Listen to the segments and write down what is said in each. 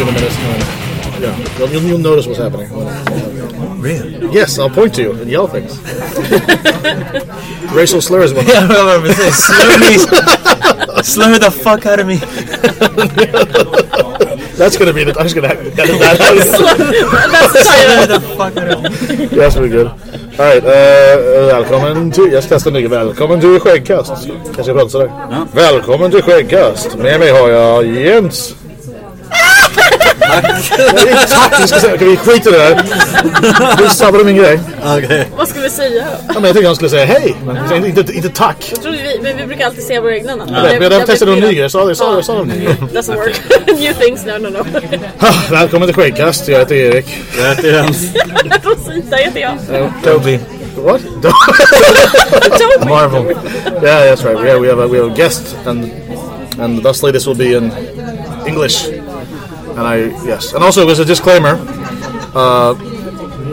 in a minute. Um, yeah, you'll, you'll, you'll notice what's happening. Really? Yes, I'll point to you and yell things. Racial slurs. One. Yeah, I was gonna slur me. slur the fuck out of me. That's gonna be the. I'm just gonna edit that. That's the title. the of me. Yes, very good. Alright, uh, välkommen till... Jag ska testa nytt. Välkommen till Skäggkast. Kanske jag pratar sådär. Välkommen till Skäggkast. Med mig har jag Jens. Tack! Vi ska säga, vi skita i det där? Du sabbade min grej. Okej. Vad ska vi säga? Ja, men jag tänkte han skulle säga hej. Men inte, inte, inte tack. Jag trodde vi, men vi brukar alltid säga våra egna namn. Jag vet, Men jag testade någon ny grej. Jag sa det, jag sa det, jag sa. Doesn't work. New things, no no no. Välkommen till Skäggkast. Jag heter Erik. Jag heter Jens. Rosita heter jag. Toby. What? Marvel. yeah, that's right. Yeah, we have a we have a guest, and and thusly this will be in English. And I yes, and also as a disclaimer, uh,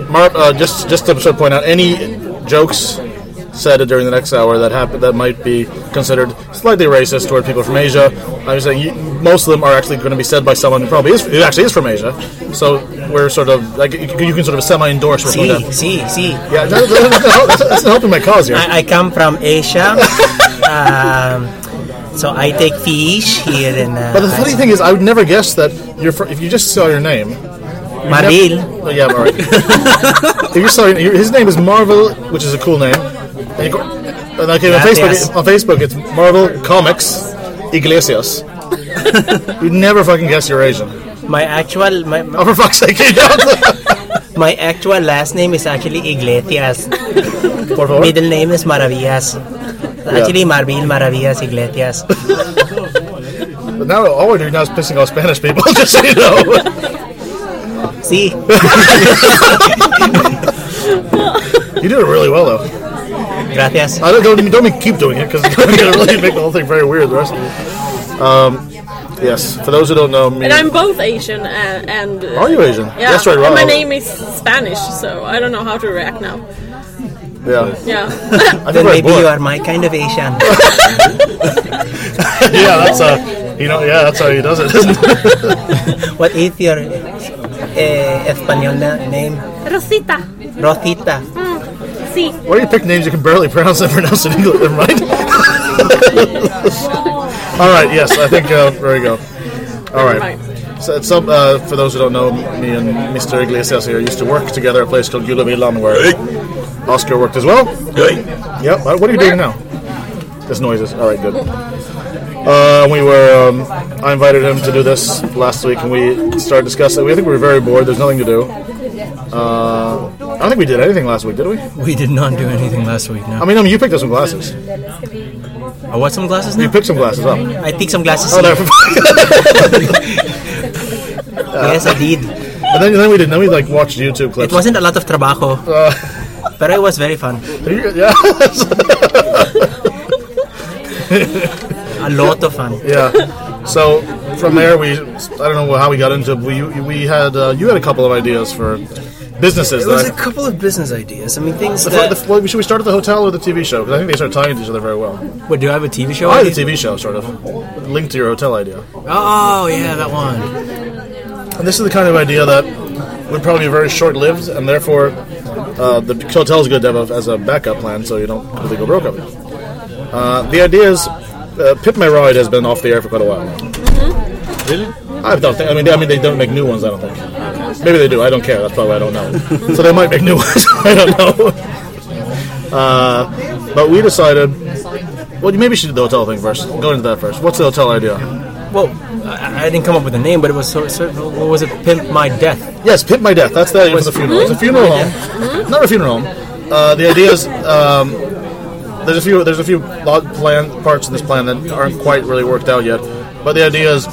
Mar- uh, just just to sort of point out any jokes said during the next hour that happen that might be considered slightly racist toward people from Asia. I was saying you, most of them are actually going to be said by someone who probably is who actually is from Asia. So we're sort of like you, can- you can sort of semi-endorse what See, see, see. Yeah, that, that, that's, that's not helping my cause here. I, I come from Asia. um, so I take fish here in uh, But the funny thing is, I would never guess that you're fr- if you just saw your name. Marvil. Oh, yeah, all right. if you saw your, his name is Marvil, which is a cool name. And, you go, and on. Facebook, on Facebook, it's Marvel Comics Iglesias. You'd never fucking guess you're Asian. My actual my, Oh, for fuck's sake, you don't. my actual last name is actually Iglesias. Middle name is Maravillas. Actually, Marvil Maravillas Iglesias. But now all we're doing now is pissing off Spanish people, just so you know. See, You did it really well, though. gracias. I don't, don't, don't keep doing it because it's going to really make the whole thing very weird. The rest of it. Um, yes, for those who don't know me, And I'm both Asian and. and uh, are you Asian? Yeah. That's right. And Right. my name is Spanish, so I don't know how to react now. Yeah. Yeah. Then maybe bored. you are my kind of Asian. yeah, that's uh, you know, yeah, that's how he does it. Isn't it? What is your uh, Espanol na- name? Rosita. Rosita. Sí. Why do you pick names you can barely pronounce and pronounce in English? Never mind. All right. Yes, I think uh, there we go. All right. mind. So, uh, for those who don't know, me and Mr. Iglesias here used to work together at a place called Gula Milan where Oscar worked as well. Good. Yep. Uh, What are you doing now? This noises. All right. Good. Uh, we were. Um, I invited him to do this last week, and we started discussing. We think we were very bored. There's nothing to do. Uh, I don't think we did anything last week, did we? We did not do anything last week. No. I mean, I mean, you picked up some glasses. I what some glasses You picked some glasses up. I picked some glasses. Oh, no. yes, I did. and then, then we did. Then we like watched YouTube clips. It wasn't a lot of trabajo, Uh, but it was very fun. yeah, A lot of fun. yeah. So from there, we I don't know how we got into. It, We we had uh, you had a couple of ideas for businesses. It was a that couple of business ideas. I mean, things I, that. the, well, should we start at the hotel or the TV show? Because I think they start tying to each other very well. What do I have a TV show? I had the? TV show sort of linked to your hotel idea, Oh yeah, that one. and this is the kind of idea that would probably be very short-lived, and therefore uh, the hotel is good to have a, as a backup plan, so you don't completely go broke of it. Uh, the idea is, uh, Pimp My Ride has been off the air for quite a while. now. Really? I don't think. I mean, I mean, they don't make new ones. I don't think. Maybe they do. I don't care. That's probably why I don't know. so they might make new ones. I don't know. Uh, but we decided. Well, maybe you should do the hotel thing first. Go into that first. What's the hotel idea? Well, I, I didn't come up with a name, but it was so, so. What was it? Pimp my death. Yes, Pimp My Death. That's the idea for the funeral. It's a funeral home. Not a funeral home. Uh, the idea is um, there's a few there's a few plan parts of this plan that aren't quite really worked out yet. But the idea is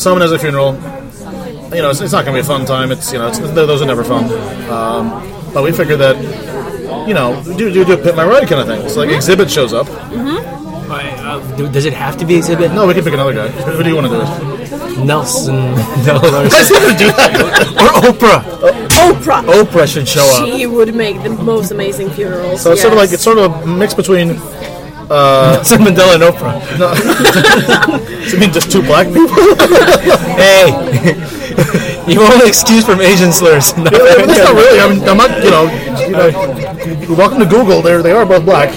someone has a funeral. You know, it's, it's not going to be a fun time. It's you know, it's, those are never fun. Um, but we figured that you know, do do do a Pimp My Ride kind of thing. So like Xzibit shows up. I, uh, does it have to be Xzibit? No, we can pick another guy. Who do you want to do it? Nelson Mandela or, I was going to do that. or Oprah. Oprah. Oprah should show up. She would make the most amazing funerals. So it's sort of like yes. it's sort of a mix between. Nelson Mandela and Oprah. I mean, just two black people. Hey, you only excuse from Asian slurs. Yeah, but that's not really. I'm, I'm not. You know. You know. Welcome to Google. They they are both black.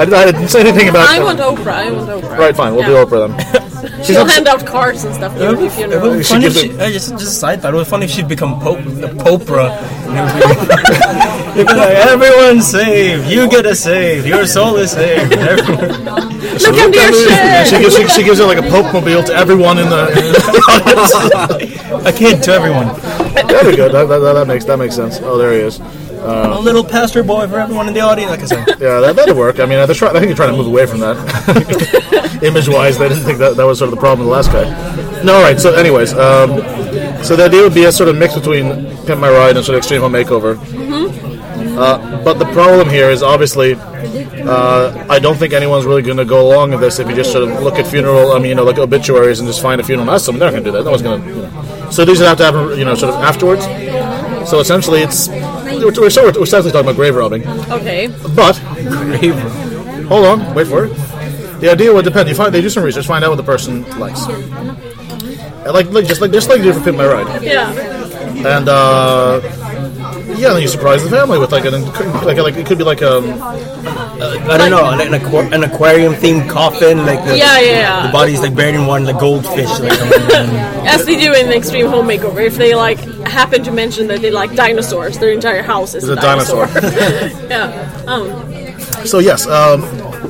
I, I didn't say anything about. I want Oprah. I want Oprah. Right, fine. We'll Yeah. do Oprah then. She'll hand out cards and stuff during It would be She if she, it- uh, just, just a side thought. It would be funny if she'd become Pope, the Popra. And it would be, like, everyone's saved. You get a save. Your soul is saved. Look at your shit. She gives she, she gives it like a Pope mobile to everyone in the. a kid to everyone. Very good. That, that, that makes that makes sense. Oh, there he is. A little pastor boy for everyone in the audience. Like I said, Yeah, that that'd work. I mean, they're try, I think they're trying to move away from that. Image-wise, they didn't think that that was sort of the problem with the last guy. No, all right. So, anyways, um, so the idea would be a sort of mix between Pimp My Ride and sort of Extreme Home Makeover. Uh, but the problem here is obviously, uh, I don't think anyone's really going to go along with this if you just sort of look at funeral. I mean, you know, like obituaries and just find a funeral and ask someone. They're not going to do that. No one's going to. You know. So these would have to happen, you know, sort of afterwards. So essentially, it's we're, we're, sort of- we're essentially talking about grave robbing. Okay. But grave. hold on, wait for it. The idea would depend. You find they do some research, find out what the person likes. Like, like just like just like you do for Pimp My Ride, Yeah. and uh, yeah, then you surprise the family with like an like like it could be like um I don't know, an, aqua- an aquarium themed coffin, like the, Yeah, yeah, yeah. the body's like buried in one, like goldfish. Like, As they do in the Extreme Home Makeover, if they like happen to mention that they like dinosaurs, their entire house is Is a, a dinosaur. yeah. Um, so yes um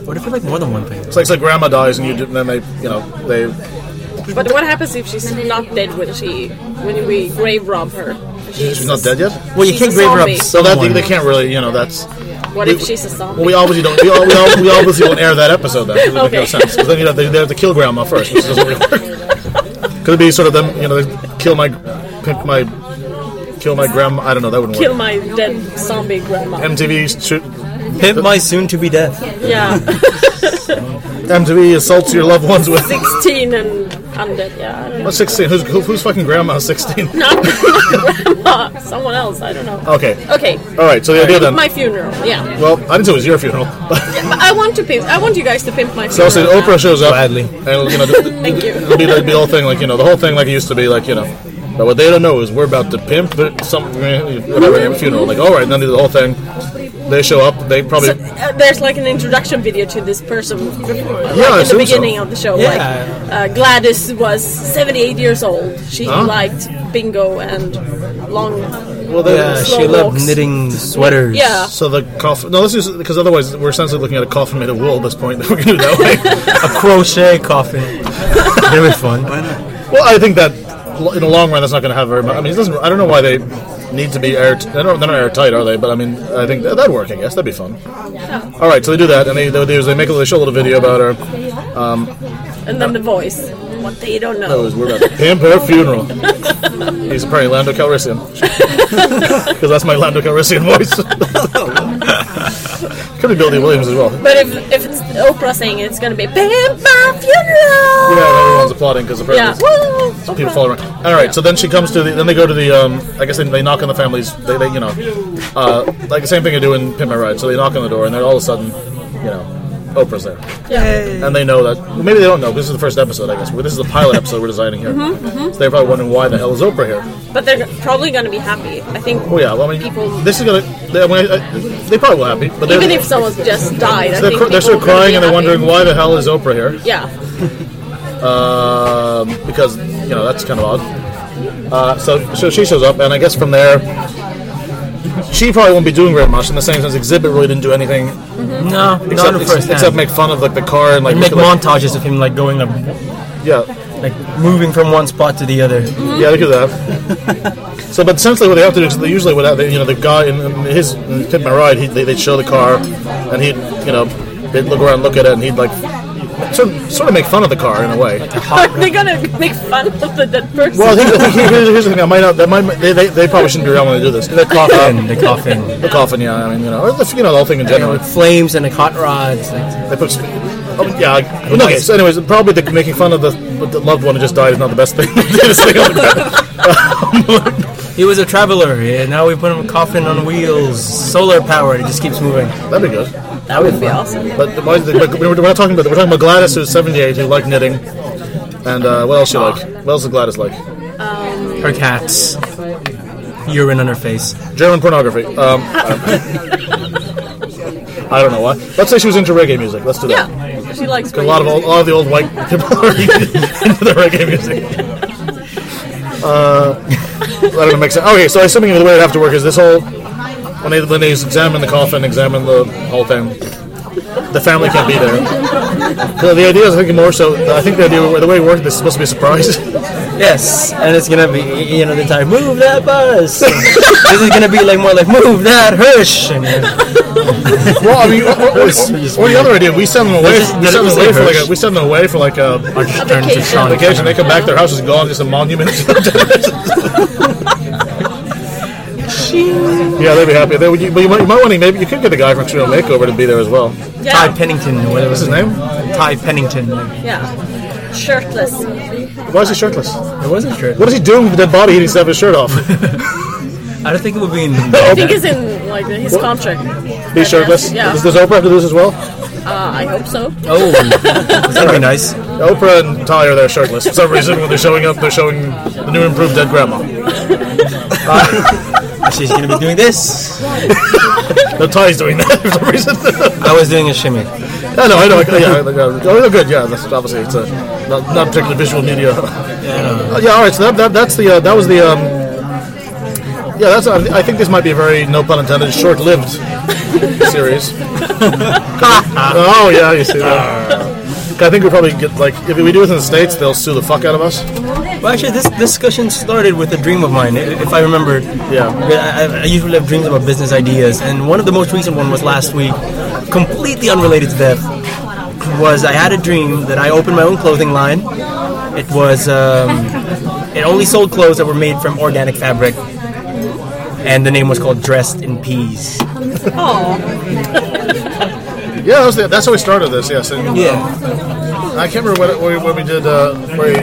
what if it's like more than one thing? it's like, it's like grandma dies and you do, and then they you know they but what happens if she's not dead when she when we grave rob her? She's not dead yet. Well, you She's can't a grave her up zombie. So that someone. they can't really you know that's What if she's a zombie? well we obviously don't we, all, we, all, we obviously won't air that episode then 'cause it would make no Okay. sense because then you have to, they have to kill grandma first which doesn't really work. Could it be sort of them you know they kill my pimp my kill my grandma I don't know that wouldn't Kill work. my dead zombie grandma. MTV shoot, Pimp my soon to be death. yeah, MTV assaults your loved ones with 16 and undead. Yeah, I. What's 16? Who's, who, who's fucking grandma 16? Not, grandma. Someone else. I don't know. Okay. Okay. All right. So the idea then. My funeral. Yeah. Well, I didn't say it was your funeral. But But I want to pimp. I want you guys to pimp my so funeral. Say. Oprah shows up. Gladly. And you know, th- Thank you. it'll be, it'll the whole thing like you know the whole thing like it used to be like you know. But what they don't know is we're about to pimp some whatever a funeral. Like all right, then do the whole thing. They show up. They probably So, uh, there's like an introduction video to this person like I in the beginning so. of the show. Yeah. Like uh, Gladys was 78 years old. She Huh? liked bingo and long. well they, Yeah, Slow she loved knitting sweaters. Yeah. So the coffin. No, let's use because otherwise we're essentially looking at a coffin made of wool at this point. We're gonna do it that way. A crochet coffin. Very fun. Well, I think that in the long run, that's not going to have very much. I mean, it doesn't. I don't know why they need to be air. They're not, they're not airtight, are they? But I mean, I think that, that'd work. I guess that'd be fun. All right, so they do that, and they they do is they make a they show a little video about her. Um, and then the voice. What they don't That know. was we're about to pimp her funeral. He's apparently Lando Calrissian because that's my Lando Calrissian voice. Could be Billy Williams as well. But if, if it's Oprah saying it, it's gonna be pimp my funeral. Yeah, everyone's applauding because Yeah. apparently Woo! people fall around. All right, so then she comes to the. Then they go to the. Um, I guess they, they knock on the family's. They, they you know, uh, like the same thing they do in Pimp My Ride. So they knock on the door, and then all of a sudden, you know, Oprah's there, Yeah. and they know that. Well, maybe they don't know. 'cause This is the first episode, I guess. Well, This is the pilot episode we're designing here. Mm-hmm, So they're probably wondering why the hell is Oprah here. But they're probably gonna be happy. I think. Oh yeah, well I mean, People- this is gonna. They, I mean, I, they probably will happy, but Even if someone just died, I they're, think cr- they're people sort of crying and they're happy. wondering why the hell is Oprah here. Yeah. um, because you know that's kind of odd. Uh, so, so she shows up, and I guess from there, she probably won't be doing very much. In the same sense, Xzibit really didn't do anything mm-hmm. No, except, not the first except make fun of like the car and like Make look like, montages of him like going like, yeah, like moving from one spot to the other. Mm-hmm. yeah, look at that. so, but essentially, what they have to do is they usually, they, you know, the guy in, in his in My Ride, he, they, they'd show the car, and he'd, you know, they'd look around, look at it, and he'd like sort of, sort of make fun of the car in a way. Are they gonna make fun of the dead person? Well, I think, I here's, here's the thing. I might not. That might. They, they, they probably shouldn't be around when they do this. The coffin, um, the coffin. The coffin, yeah. I mean, you know, or the, you know, the whole thing in general. with flames and like hot rods. Like, They put. Oh, yeah. I- well, okay. So, anyways, probably the, making fun of the, the loved one who just died is not the best thing. This thing on the ground. He was a traveler. and now we put him in a coffin on wheels, solar powered. It just keeps moving. That'd be good. That would be awesome. But, why is the- but we're not talking about that. We're talking about Gladys, who's 78, who liked knitting. And uh, what else she like? What else does Gladys like? Her cats. Urine on her face. German pornography. Um, I don't know why. Let's say she was into reggae music. Let's do that. Yeah, she likes A lot of old, a lot of the old white people are into the reggae music. Uh, that doesn't make sense. Okay, so I assuming the way it have to work is this whole when they when they examine the coffin, examine the whole thing, the family can't be there. So the idea is, I think, more so. I think the idea the way it works is supposed to be a surprise. Yes, and it's gonna be you know the time. Move that bus. this is gonna be like more like move that hush. And, well, I mean, or, or, or, or the other idea, we send them away. Just- We send them away say for like a, we send them away for like a turn to Sean. vacation. They come back, their house is gone, just a monument. yeah, they'd be happy. They, would- you, but you might, you might want to maybe you could get the guy from Extreme Makeover to be there as well. Ty Yeah, Pennington. Whatever What's his name? Ty Pennington. yeah. Shirtless. Why is he shirtless? It wasn't true. What is he doing with that body? He needs to have his shirt off. I don't think it would be in. I think it's in like his contract. Be shirtless. Yeah. Does, does Oprah have to do this as well? Uh, I hope so. Oh, that'd be nice. Oprah and Ty are there shirtless for some reason. When they're showing up, they're showing the new improved dead grandma. She's gonna be doing this. No, Ty's doing that for some reason. I was doing a shimmy. I know, I know. Yeah, oh, good. Yeah, that's obviously it's a not, not particularly visual media. Uh, yeah, all right. So that, that that's the uh, that was the um, yeah. That's I I think this might be a very no pun intended short-lived series. oh yeah, you see that. I think we probably get like if we do it in the states, they'll sue the fuck out of us. Well, actually, this discussion started with a dream of mine, if I remember. Yeah. I, I- I usually have dreams about business ideas, and one of the most recent one was last week, completely unrelated to that. Was I had a dream that I opened my own clothing line. It was um, it only sold clothes that were made from organic fabric, and the name was called Dressed in Peas. Yeah, that was the, that's how we started this. Yes, and Yeah. I can't remember what, what, we- what we did. Uh, where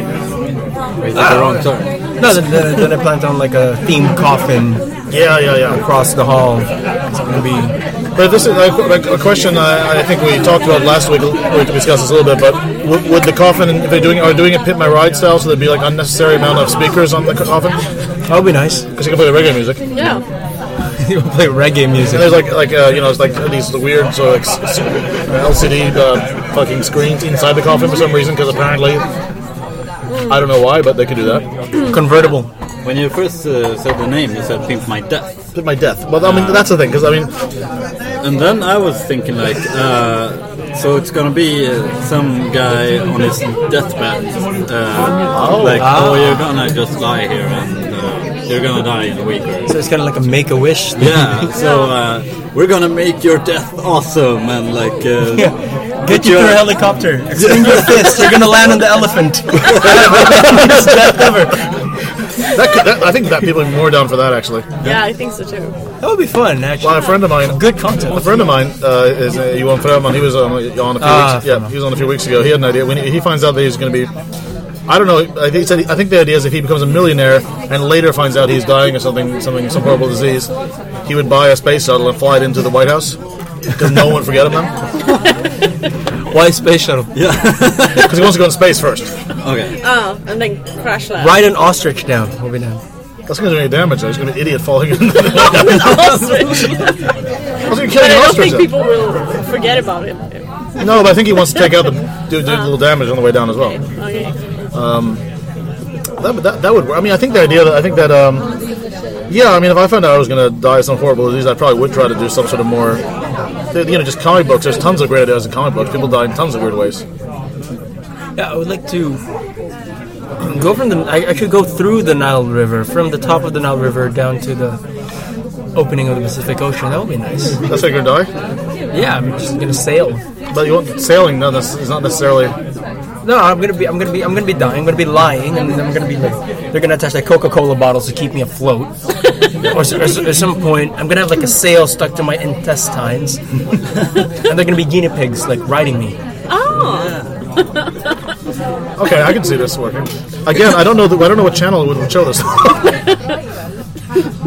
we, the wrong turn. No, then, then, then I planned on like a themed coffin yeah, yeah, yeah. across the hall. It's gonna be But this is like, like a question I, I think we talked about last week. We could discuss this a little bit. But would, would the coffin, if they're doing, are doing it pit my ride style, so there'd be like unnecessary amount of speakers on the coffin that would be nice. because you can play the reggae music. Yeah. you can play reggae music. And there's like like uh, you know it's like these weird so like s- s- LCD uh, fucking screens inside the coffin for some reason because apparently I don't know why, but they could do that. Convertible. When you first uh, said the name, you said "Pimp My Death," Pit my death. Well, I mean that's the thing because I mean and then I was thinking like, uh, so it's gonna be uh, some guy on his deathbed, uh, like, oh, you're gonna just lie here and uh, you're gonna die in a week. So it's kind of like a make a wish. yeah, so uh, we're gonna make your death awesome and like. Uh, Get you your- through a helicopter. Extend your fist. You're gonna land on the elephant. Best death ever. that, could, that I think that people are more down for that actually. Yeah, I think so too. That would be fun, actually. Well, a friend of mine, Good content. A friend of mine uh, is uh, Johan Fröman. He was on, on a few Ah, weeks. Yeah, he was on a few weeks ago. He had an idea. When he, he finds out that he's going to be, I don't know. I think he said. I think the idea is if he becomes a millionaire and later finds out he's dying of something, something, some horrible disease, he would buy a space shuttle and fly it into the White House because no one would forget him then. Why space shuttle? Yeah. Because he wants to go in space first. Okay. Oh, and then crash that. Ride an ostrich down. We'll be down. That's going to do any damage. There's going to be an idiot falling in. Ostrich. I was But killing I don't ostrich. think people will forget about it. No, but I think he wants to take out the do, do a little damage on the way down as well. Okay. That, that, that would work. I mean, I think the idea that I think that um, yeah. I mean, if I found out I was going to die of some horrible disease, I probably would try to do some sort of more. You know, just comic books. There's tons of great ideas in comic books. People die in tons of weird ways. Yeah, I would like to go from the. I, I could go through the Nile River, from the top of the Nile River down to the opening of the Pacific Ocean. That would be nice. That's how you're to die. Yeah, I'm just gonna sail. But you want sailing? No, that's is not necessarily. No, I'm gonna be, I'm gonna be, I'm gonna be dying. I'm gonna be lying, and then I'm gonna be like, they're gonna attach like Coca-Cola bottles to keep me afloat. Or, s- or at some point, I'm gonna have like a sail stuck to my intestines, and they're gonna be guinea pigs like riding me. Oh, Okay, I can see this working. Again, I don't know. The, I don't know what channel would show this.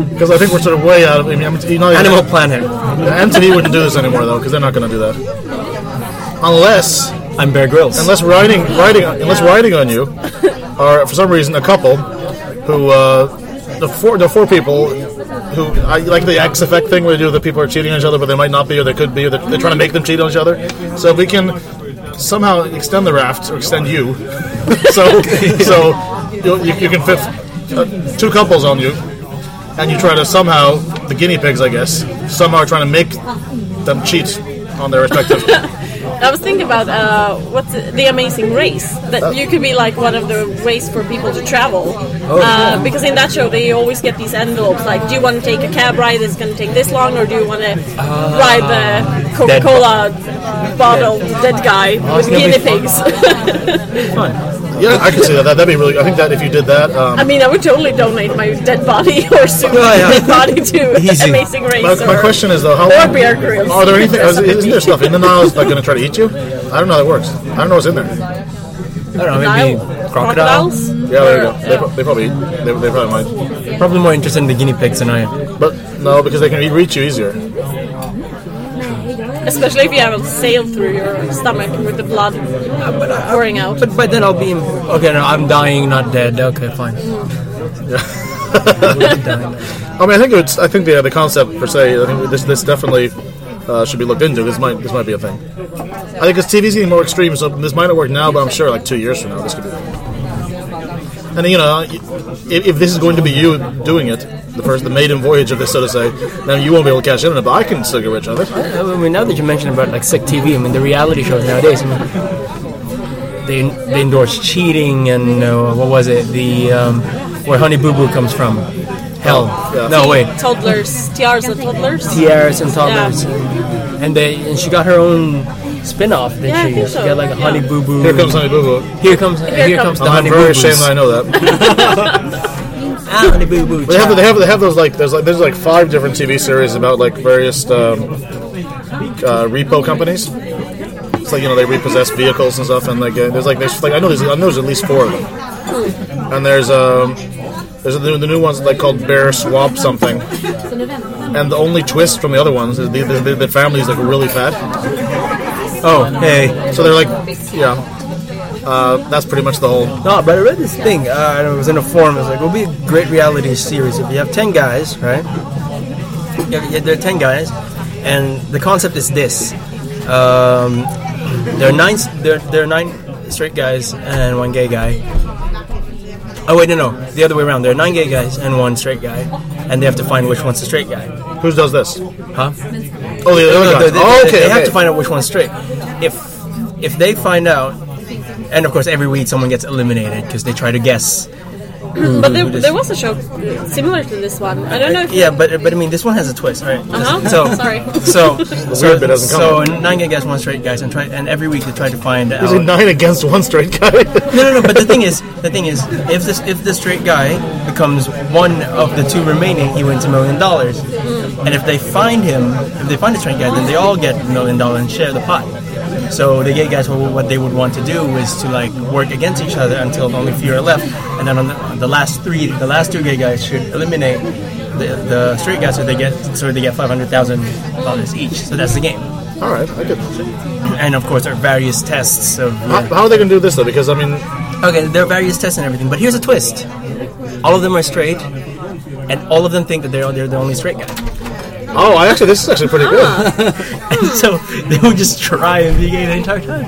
Because I think we're sort of way out of. I mean, you know, Animal Planet. MTV wouldn't do this anymore though, because they're not going to do that. Unless, I'm Bear Grylls. unless riding, riding, unless riding on you, are for some reason a couple who uh, the four the four people who I like the X effect thing where they do the people are cheating on each other, but they might not be, or they could be, or they're, they're trying to make them cheat on each other. So if we can somehow extend the raft or extend you, so so you, you, you can fit uh, two couples on you, and you try to somehow the guinea pigs, I guess, somehow trying to make them cheat on their respective. I was thinking about uh, what's the, Amazing Race that you could be like one of the race for people to travel. uh, because in that show they always get these envelopes like, do you want to take a cab ride that's going to take this long, or do you want to ride the Coca-Cola bottle dead guy with gonna be guinea fun. pigs? yeah, I can see that. that. That'd be really. I think that if you did that, um, I mean, I would totally donate my dead body or soon Yeah, yeah. dead body to Easy. Amazing Race. my, my or- question is though, how or long? Bear Grylls. Are there anything? Is, isn't there stuff in the Nile that's like going to try to eat you? I don't know how that works. I don't know what's in there. I don't know, maybe Nile crocodile. crocodiles? Yeah, there you go. Or- They, pro- they probably eat. They, they probably might. Probably more interested in the guinea pigs than I am. But no, because they can eat- reach you easier. Especially if you have a sail through your stomach with the blood pouring out. But but then I'll be in, okay. No, I'm dying, not dead. Okay, fine. I mean, I think it's. I think the the concept per se. I think this this definitely uh, should be looked into. This might this might be a thing. I think because TV's getting more extreme, so this might not work now, but I'm sure like two years from now this could be. And you know, if, if this is going to be you doing it, the first the maiden voyage of this, so to say, then you won't be able to cash in on it. But I can still get rich on it. I mean, now that you mentioned about like sick TV, I mean, the reality shows nowadays, I mean, they they endorse cheating and uh, what was it? The um, where Honey Boo Boo comes from. Hell, yeah. no wait, Toddlers, tiaras and toddlers. tiaras and toddlers, and they and she got her own spin-off. Didn't Yeah, I she? think she so. got like a Honey Boo Boo. Here comes Honey Boo Boo. Here comes here, comes- comes the I'm Honey very Boo ashamed that I know that. Ah, Honey Boo Boo. They have, they have, they have those like there's like there's like five different TV series about like various um, uh, repo companies. It's like you know they repossess vehicles and stuff, and like uh, there's like there's like I know there's I know there's at least four of them, and there's um there's the, the new ones like called Bear Swap something, and the only twist from the other ones is the the, the, the family's like really fat, Oh, hey. so they're like yeah. Uh, that's pretty much the whole. No, but I read this thing. Uh, and it was in a forum. It was like, it would be a great reality series if you have ten guys, right? Yeah, yeah, there are ten guys, and the concept is this: um, there are nine. There, there are nine straight guys and one gay guy. Oh wait, no, no, the other way around. There are nine gay guys and one straight guy, and they have to find which one's the straight guy. Who does this? Huh? Oh, the other No, guy. they, they- oh, okay, they okay. have to find out which one's straight. If if they find out, and of course every week someone gets eliminated because they try to guess. But there, there was a show similar to this one. I don't know if Yeah, but but I mean this one has a twist, right? Uh-huh. So Sorry. So so, weird bit so nine against one straight guys, and try and every week they try to find out. Is it nine against one straight guy? No, no, no. But the thing is, the thing is, if this if the straight guy becomes one of the two remaining, he wins a million dollars. And if they find him, if they find the straight guy, then they all get a million dollars and share the pot. So the gay guys, well, what they would want to do is to like work against each other until only few are left, and then on the, the last three, the last two gay guys should eliminate the, the straight guys, so they get so they get five hundred thousand dollars each. So that's the game. All right, I get that. And of course, there are various tests of. How, how are they going to do this though? Because I mean, Okay, there are various tests and everything, but here's a twist. All of them are straight, and all of them think that they're they're the only straight guy. Oh, I actually this is actually pretty good. And so they would just try and be gay the entire time.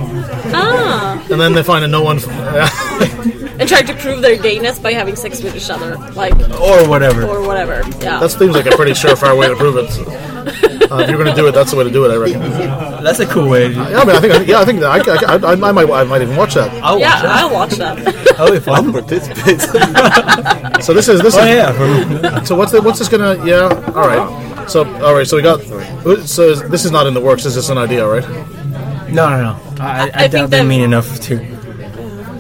ah, And then they find a no one. and try to prove their gayness by having sex with each other, like Or whatever. or whatever. Yeah. that seems like a pretty surefire way to prove it. Uh, if you're going to do it, that's the way to do it. I reckon. That's a cool way to do it. Yeah, I mean, I think. I think- Yeah, I think that I, I, I, I might. I might even watch that. I'll yeah, watch that. I'll watch that. That'll be fun. Participate. So this is this. Oh is, yeah. So what's the, what's this gonna? Yeah. All right. So all right. So we got. So this is not in the works. This is just an idea, right? No, no, no. I, I, I doubt think they're that- mean enough to.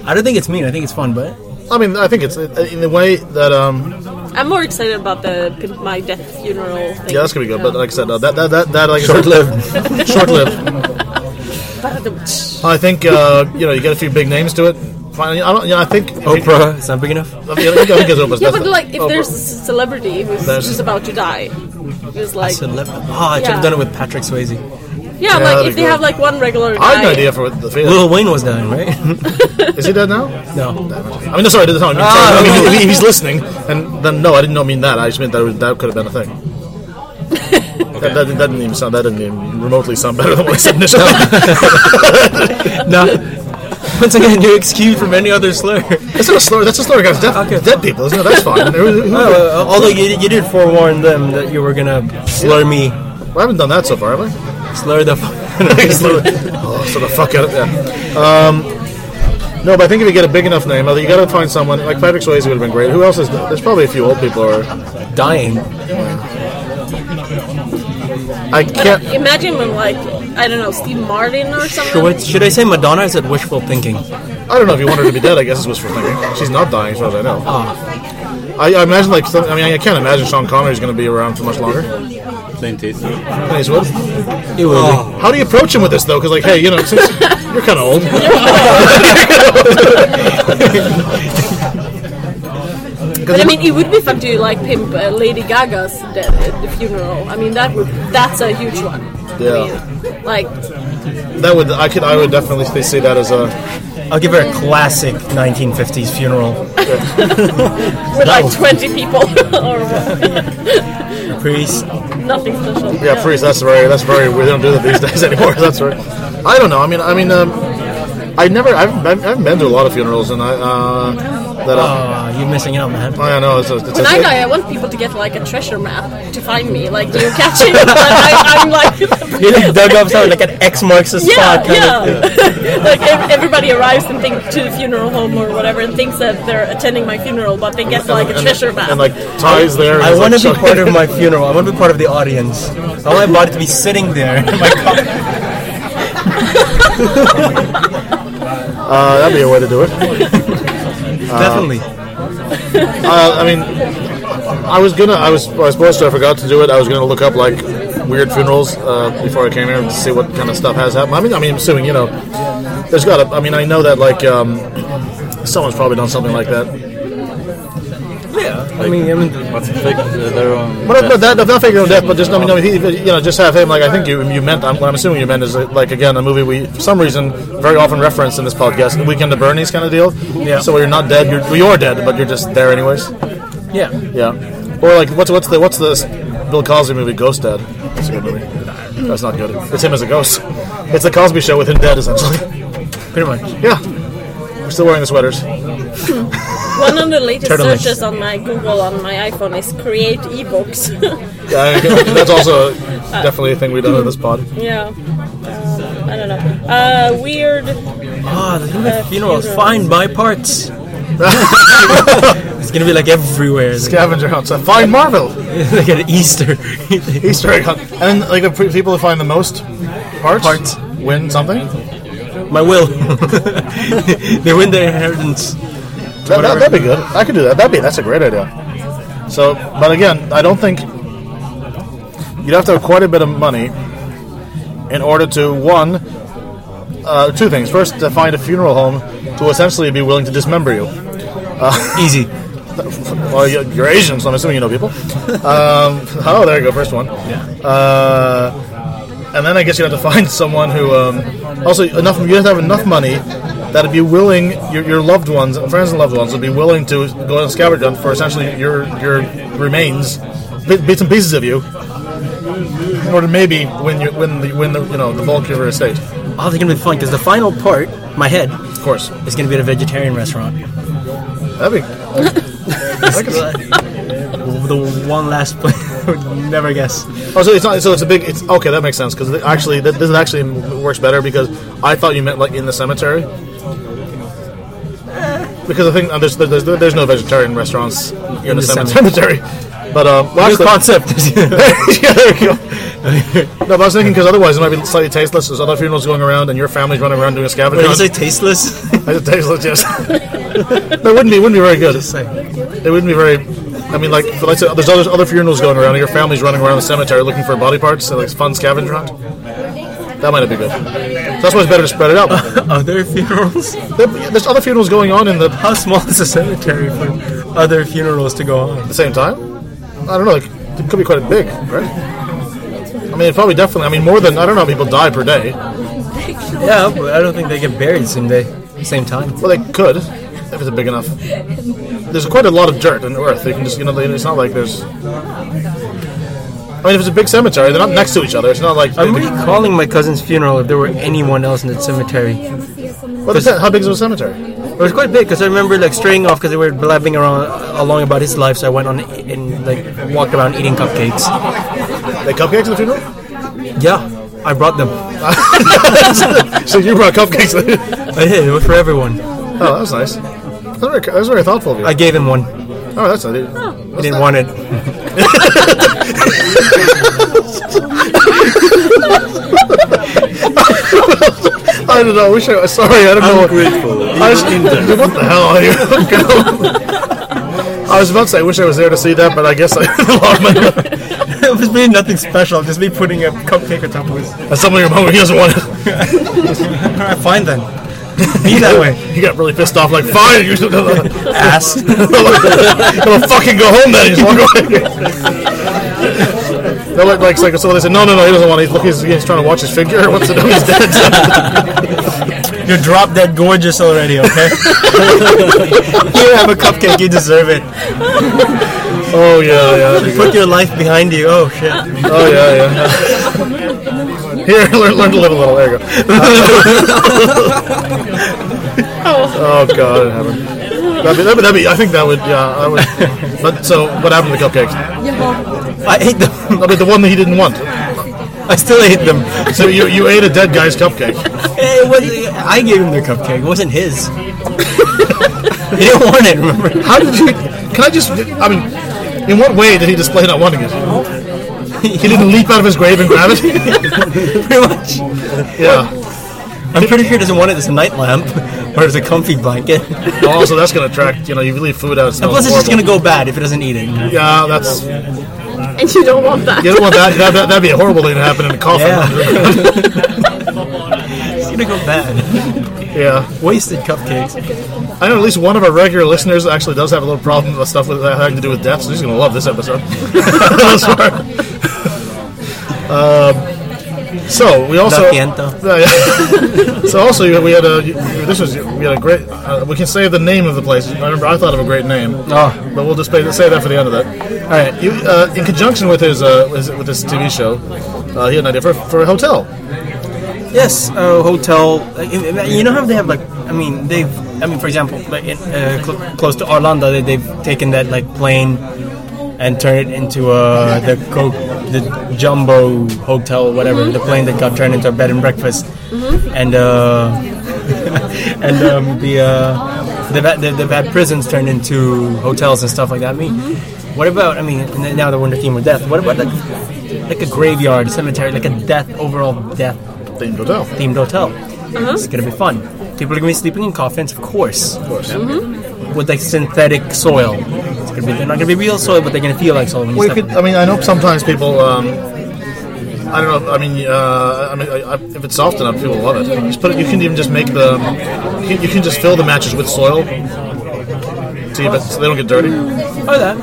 I don't think it's mean. I think it's fun, but I mean, I think it's in the way that. um I'm more excited about the Pimp My Death funeral thing. Yeah, that's gonna be good. But like I said, uh, that that that that like short lived. short lived. I think uh, you know you get a few big names to it. Fine, I don't. You know, I think Oprah, is that big enough? I, mean, I think, it's Oprah's Yeah, but like if Oprah. there's a celebrity who's There's- just about to die, it's like Celeb- oh, ah, I should Yeah. have done it with Patrick Swayze. yeah, that'd like be if they good. have like one regular I had guy. an idea for what the film. Lil Wayne was dying, right? Is he dead now? no. I mean, no, sorry, I didn't know. I mean, sorry, ah. I mean, he- he's listening, and then no, I didn't mean that. I just meant that was, that could have been a thing. That, that, that didn't even sound. That didn't even remotely sound better than what I said initially. No. Once again, you're excused from any other slur. That's not a slur. That's a slur against dead, Okay. dead people, isn't? That's fine. Who- who- Uh, although you, you did forewarn them that you were gonna slur me, I haven't done that so far, have I? slur the. Slur- oh, so the fuck out of yeah. Um, no, but I think if you get a big enough name, you got to find someone like Patrick Swayze would have been great. Who else is? there? There's probably a few old people. are dying. I can't. Imagine when like I don't know Steve Martin or something. Should, should I say Madonna? or Is it wishful thinking? I don't know if you want her to be dead. I guess it's wishful thinking. She's not dying, as far as I know. I, I imagine like some, I mean I can't imagine Sean Connery's going to be around for much longer. Clint Eastwood. Clint Eastwood. It will. How do you approach him with this though? Because like, hey, you know, since you're kind of old. But I mean, it would be fun to like pimp uh, Lady Gaga's death at the funeral. I mean, that would that's a huge one. Yeah. I mean, like That would I could I would definitely see that as a I'll give her a classic 1950s funeral. with like twenty people or what. Priest. nothing special. yeah priest. That's very that's very we don't do that these days anymore. That's right. I don't know. I mean I mean um, I never I've, I've I've been to a lot of funerals and I uh, that uh, Oh, you're missing out, man. I know it's a, it's When a, I die, I want people to get like a treasure map to find me, like geocaching. but I, I'm like, You like dug up something like an X marks the yeah, spot kind yeah. of like ev- everybody arrives and think to the funeral home or whatever and thinks that they're attending my funeral, but they get like a treasure map. and like ties there. I it's, want like, to be part of my funeral. I want to be part of the audience. I want my body to be sitting there. in my coffin. Uh, that'd be a way to do it. Definitely. Uh, I mean, I was gonna. I was. I was supposed to. I forgot to do it. I was gonna look up like weird funerals uh, before I came here to see what kind of stuff has happened. I mean, I mean, I'm assuming you know, there's got to. I mean, I know that like um, someone's probably done something like that. Yeah. I mean, I mean, What's it fake? Their own But death. not, not, not fake your death, but just I mean, I mean, he, you know, just have him. Like I think you you meant. I'm, what I'm assuming you meant is like again a movie we for some reason very often reference in this podcast, the Weekend at Bernie's kind of deal. Yeah. So you're not dead. You're well, you're dead, but you're just there anyways. yeah. Yeah. Or like what's what's the what's the Bill Cosby movie Ghost Dad? That's a good movie. That's not good. It's him as a ghost. It's the Cosby Show with him dead essentially. Pretty much. Yeah. We're still wearing the sweaters. One of the latest Turtlenecks. searches on my Google on my iPhone is create ebooks. Yeah, that's also definitely a thing we've done in this pod. yeah. Uh, I don't know. Uh, weird. Ah, the thing with funerals. Find my parts. it's gonna be like everywhere. Scavenger hunt. So find Marvil. like at Easter. Easter egg hunt. And then, like the people who find the most parts, Parts. win something. my will. they win their inheritance. That, that, that'd be good. I could do that. That'd be that's a great idea. So, but again, I don't think you'd have to have quite a bit of money in order to one, uh, two things. First, to find a funeral home to essentially be willing to dismember you. Easy. Well, you- you're Asian, so I'm assuming you know people. Um, oh, there you go, first one. Uh, and then I guess you have to find someone who um, also enough. You have to have enough money that'd be willing. Your, your loved ones, friends and loved ones, would be willing to go on a scavenger hunt for essentially your your remains, bits and pieces of you, in order to maybe win your, win the win the you know the bulk of your estate. Oh, they're gonna be fun because the final part, my head, Of course, is gonna be at a vegetarian restaurant. that'd be. The one last place. Never guess. Oh, so it's not. So it's a big. It's okay. That makes sense because actually, that, this actually works better because I thought you meant like in the cemetery. Because I think uh, there's, there's there's no vegetarian restaurants in, the, cemetery. But um, well, actually- concept. yeah, there you go. no, but I was thinking because otherwise it might be slightly tasteless. There's other funerals going around, and your family's running around doing a scavenger Wait, you hunt. say tasteless? I said tasteless, yes. that wouldn't be wouldn't be very good. It wouldn't be very. I mean, like, like there's other other funerals going around. and Your family's running around the cemetery looking for body parts, so like fun scavenger hunt. That might not be good. That's why it's better to spread it out. Other funerals? There- There's other funerals going on in the How small is the cemetery for other funerals to go on? at the same time. I don't know. Like, it could be quite big, right? I mean, probably definitely. I mean, more than I don't know. how People die per day. Yeah, but I don't think they get buried the same day, same time. Well, they could if it's big enough. There's quite a lot of dirt in the earth. They can just, you know, they, it's not like there's. I mean, if it's a big cemetery, they're not next to each other. It's not like. I'm recalling my cousin's funeral if there were anyone else in that cemetery. What is that? How big is a cemetery? It was quite big because I remember like straying off because they were blabbing around along about his life. So I went on and like walked around eating cupcakes. They cupcakes at the funeral? Yeah, I brought them. so you brought cupcakes. I did. It was for everyone. oh, that was nice. That was very, that was very thoughtful of you. I gave him one. Oh, that's not it. Oh. He didn't want it. I don't know. I wish I. Sorry, I don't know. Ungrateful. I was, what the hell are you? I was about to say, I wish I was there to see that, but I guess I lost my. it was really nothing special. Just me putting a cupcake on top of his. That's something your mom he doesn't want it. Alright, fine then. Be that way, He got really pissed off, like, fine, you should ass. Gonna fucking go home then. He's walk away. They're like, like, like, so they said, no, no, no, he doesn't want it. He's, looking, he's, he's trying to watch his figure. What's it? He's dead. You're drop dead gorgeous already. Okay. you have a cupcake. You deserve it. oh, yeah, yeah. that'd good. Put your life behind you. Oh shit. Oh, yeah, yeah. Here, learn, learn to live a little. There you go. Oh. oh, God in heaven. That'd be, that'd be, that'd be, I think that would, yeah, I would. But so, what happened to the cupcakes? I ate them. I mean, the one that he didn't want. I still ate them. So you, you ate a dead guy's cupcake. It was, I gave him the cupcake. It wasn't his. he didn't want it. Remember? How did you? Can I just? I mean, in what way did he display not wanting it? He didn't leap out of his grave and grab it. Pretty much. Yeah. I'm pretty sure he doesn't want it as a night lamp or as a comfy blanket. And Also, that's going to attract. You know, you leave food out. It smells plus, it's just gonna go bad if it doesn't eat it. Yeah, that's. And you don't want that. You don't want that. that, that that'd be a horrible thing to happen in a coffin. Yeah. It's gonna go bad. Yeah. Wasted cupcakes. I know at least one of our regular listeners actually does have a little problem with stuff with that having to do with death, so he's going to love this episode. Um, so we also. Lo. Yeah, yeah. so also we had a this was we had a great uh, we can say the name of the place. I remember I thought of a great name, Oh, but we'll just pay, say that for the end of that. all right. You, uh, in conjunction with his, uh, his with this TV show, uh, he had an idea for, for a hotel. Yes, a hotel. You know how they have like, I mean, they've, I mean, for example, like in, uh, cl- close to Orlando they, they've taken that like plane and turned it into uh, the co- the jumbo hotel, whatever, the plane that got turned into a bed and breakfast, and uh, and um, the uh, they've had, they've prisons turned into hotels and stuff like that. I mean, what about? I mean, now that we're in the theme of death, what about like like a graveyard, cemetery, like a death overall death Themed hotel. themed hotel. It's gonna be fun. People are gonna be sleeping in coffins, of course, Of course. With like synthetic soil. It's gonna be, they're not gonna be real soil, but they're gonna feel like soil when you Well, step. could, I mean, I know sometimes people. Um, I don't know. I mean, uh, I mean, I, I, if it's soft enough, people love it. You just put it. You can even just make the. You can, you can just fill the matches with soil, see if it, so they don't get dirty. Oh, that.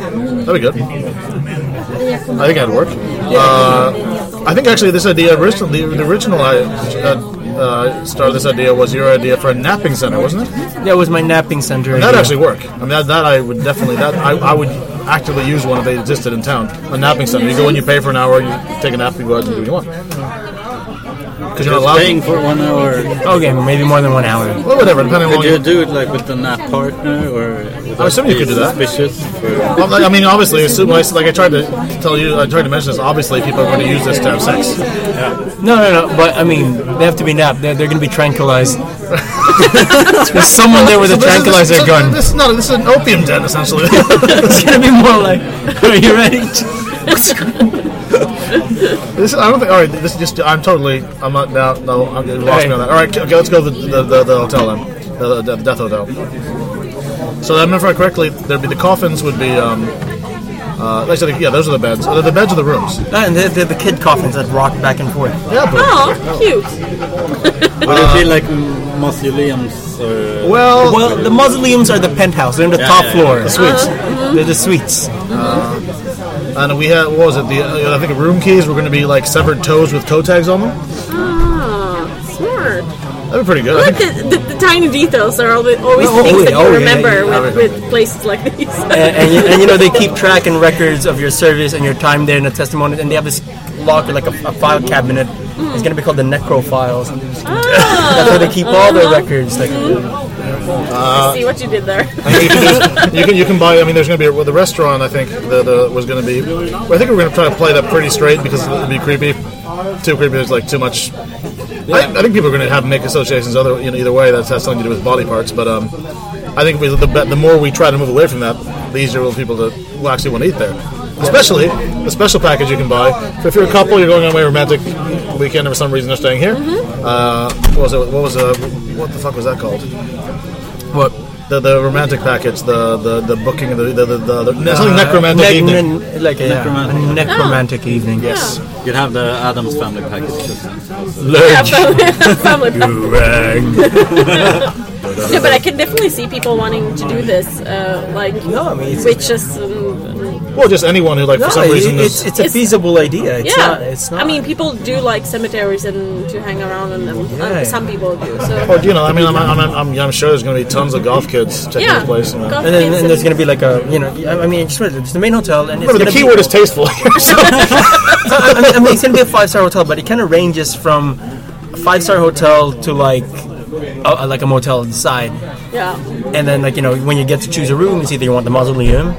That'd be good. I think that'd work. Uh, I think actually this idea originally, the, the original I, uh, uh, start this idea was your idea for a napping center, wasn't it? Yeah, it was my napping center. That idea. actually work. I mean, that, that I would definitely that I, I would actively use one if they existed in town. A napping center. You go in, you pay for an hour, you take a nap, you go out and do what you want. Because you're not allowed. Paying for one hour. Okay, well, maybe more than one hour. Well, whatever, depending on. Could what you you- do it like with a nap partner, or would I assume you could do that. Suspicious. For, Well, I mean, obviously, assume, like I tried to tell you, I tried to mention this. Obviously, people are going to use this to have sex. Yeah. No, no, no. But I mean, they have to be napped. They're, they're gonna be tranquilized. There's someone there with a So this is- tranquilizer gun. This is not. This is an opium den, essentially. It's gonna be more like, are you ready? This, I don't think. All right, this is just. I'm totally. I'm not now. No, I'm you lost me on that. All right, okay, let's go to the the, the, the hotel then, the, the, the death hotel. So, if I remember correctly, there'd be the coffins would be um, Uh, like I said, yeah, those are the beds. Uh, the beds are the rooms. And they're, they're the kid coffins that rock back and forth. Yeah, but Oh, cute. Would it feel like mausoleums? Or well, Well, the mausoleums are the penthouse. They're in the Yeah, top yeah, floor. yeah. The suites. They're the suites. And we had what was it? The uh, I think room keys were going to be like severed toes with toe tags on them. Ah, smart. That'd be pretty good. I Look, think, the, the, the tiny details are always, always Oh, things oh, that you oh, yeah, remember yeah, with, with places like these. and, and, you, and you know they keep track and records of your service and your time there and the testimony and they have this locker like a, a file cabinet it's going to be called the necro files that's where they keep all their records like I see what you did there. I mean, you, can you can you can buy. I mean, there's going to be well, the restaurant. I think the, the was going to be. I think we're going to try to play that pretty straight because it'd be creepy. Too creepy is like too much. I, I think people are going to have make associations other you know either way. That has something to do with body parts. But um, I think we, the the more we try to move away from that, the easier will people to will actually want to eat there. Especially the special package you can buy. If you're a couple, you're going on a romantic weekend, and for some reason they're staying here. Uh, what was it? What was uh, what the fuck was that called? What The, the romantic package, the the, the booking, the the, the, the, the something necromantic ne- evening. ne- like a, yeah, Necromantic. a evening Yes. you'd have the Addams Family package. Yeah, family, family Yeah, but I can definitely see people wanting to do this, uh, like No, I mean, it's- witches and Well, just anyone who like no, for some reason it's, it's a It's- feasible idea it's yeah. not it's not I mean, people do like cemeteries and to hang around in them. Yeah. Uh, some people do. So Well, you know, I mean, I'm, I'm, I'm, I'm sure there's going to be tons of golf kids taking yeah, this place. You know. golf and then and there's going to be like a you know I I mean it's, it's the main hotel and it's Remember, the key be, word is tasteful. So- I mean, I mean, it's gonna be a five star hotel, but it kind of ranges from a five star hotel to like a, like a motel inside, yeah. and then like you know when you get to choose a room, it's either you want the mausoleum,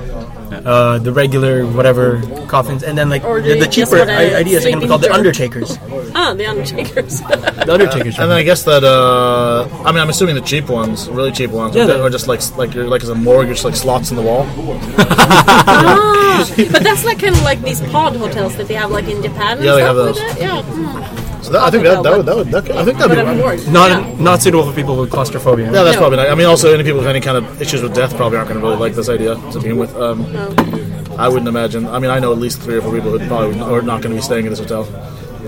uh, the regular whatever coffins, and then like Or do the, you the just cheaper wanna i- ideas are gonna be sleep in called the dirt? Undertakers. Ah, the Undertakers. The Undertakers. and then I guess that uh, I mean, I'm assuming the cheap ones, really cheap ones, Yeah, are, they- are just like like you're like as a morgue, you're just like slots in the wall. ah, but that's like kind of like these pod hotels that they have like in Japan. And Yeah, they stuff have like those. that. Yeah. mm. So that, I think that that would that would that, could- I think that'd be. I'm not Yeah. not suitable for people with claustrophobia. Yeah, that's No. probably not. I mean, also any people with any kind of issues with death probably aren't going to really like this idea to begin with. Um, I wouldn't imagine. I mean, I know at least three or four people who probably are not going to be staying in this hotel.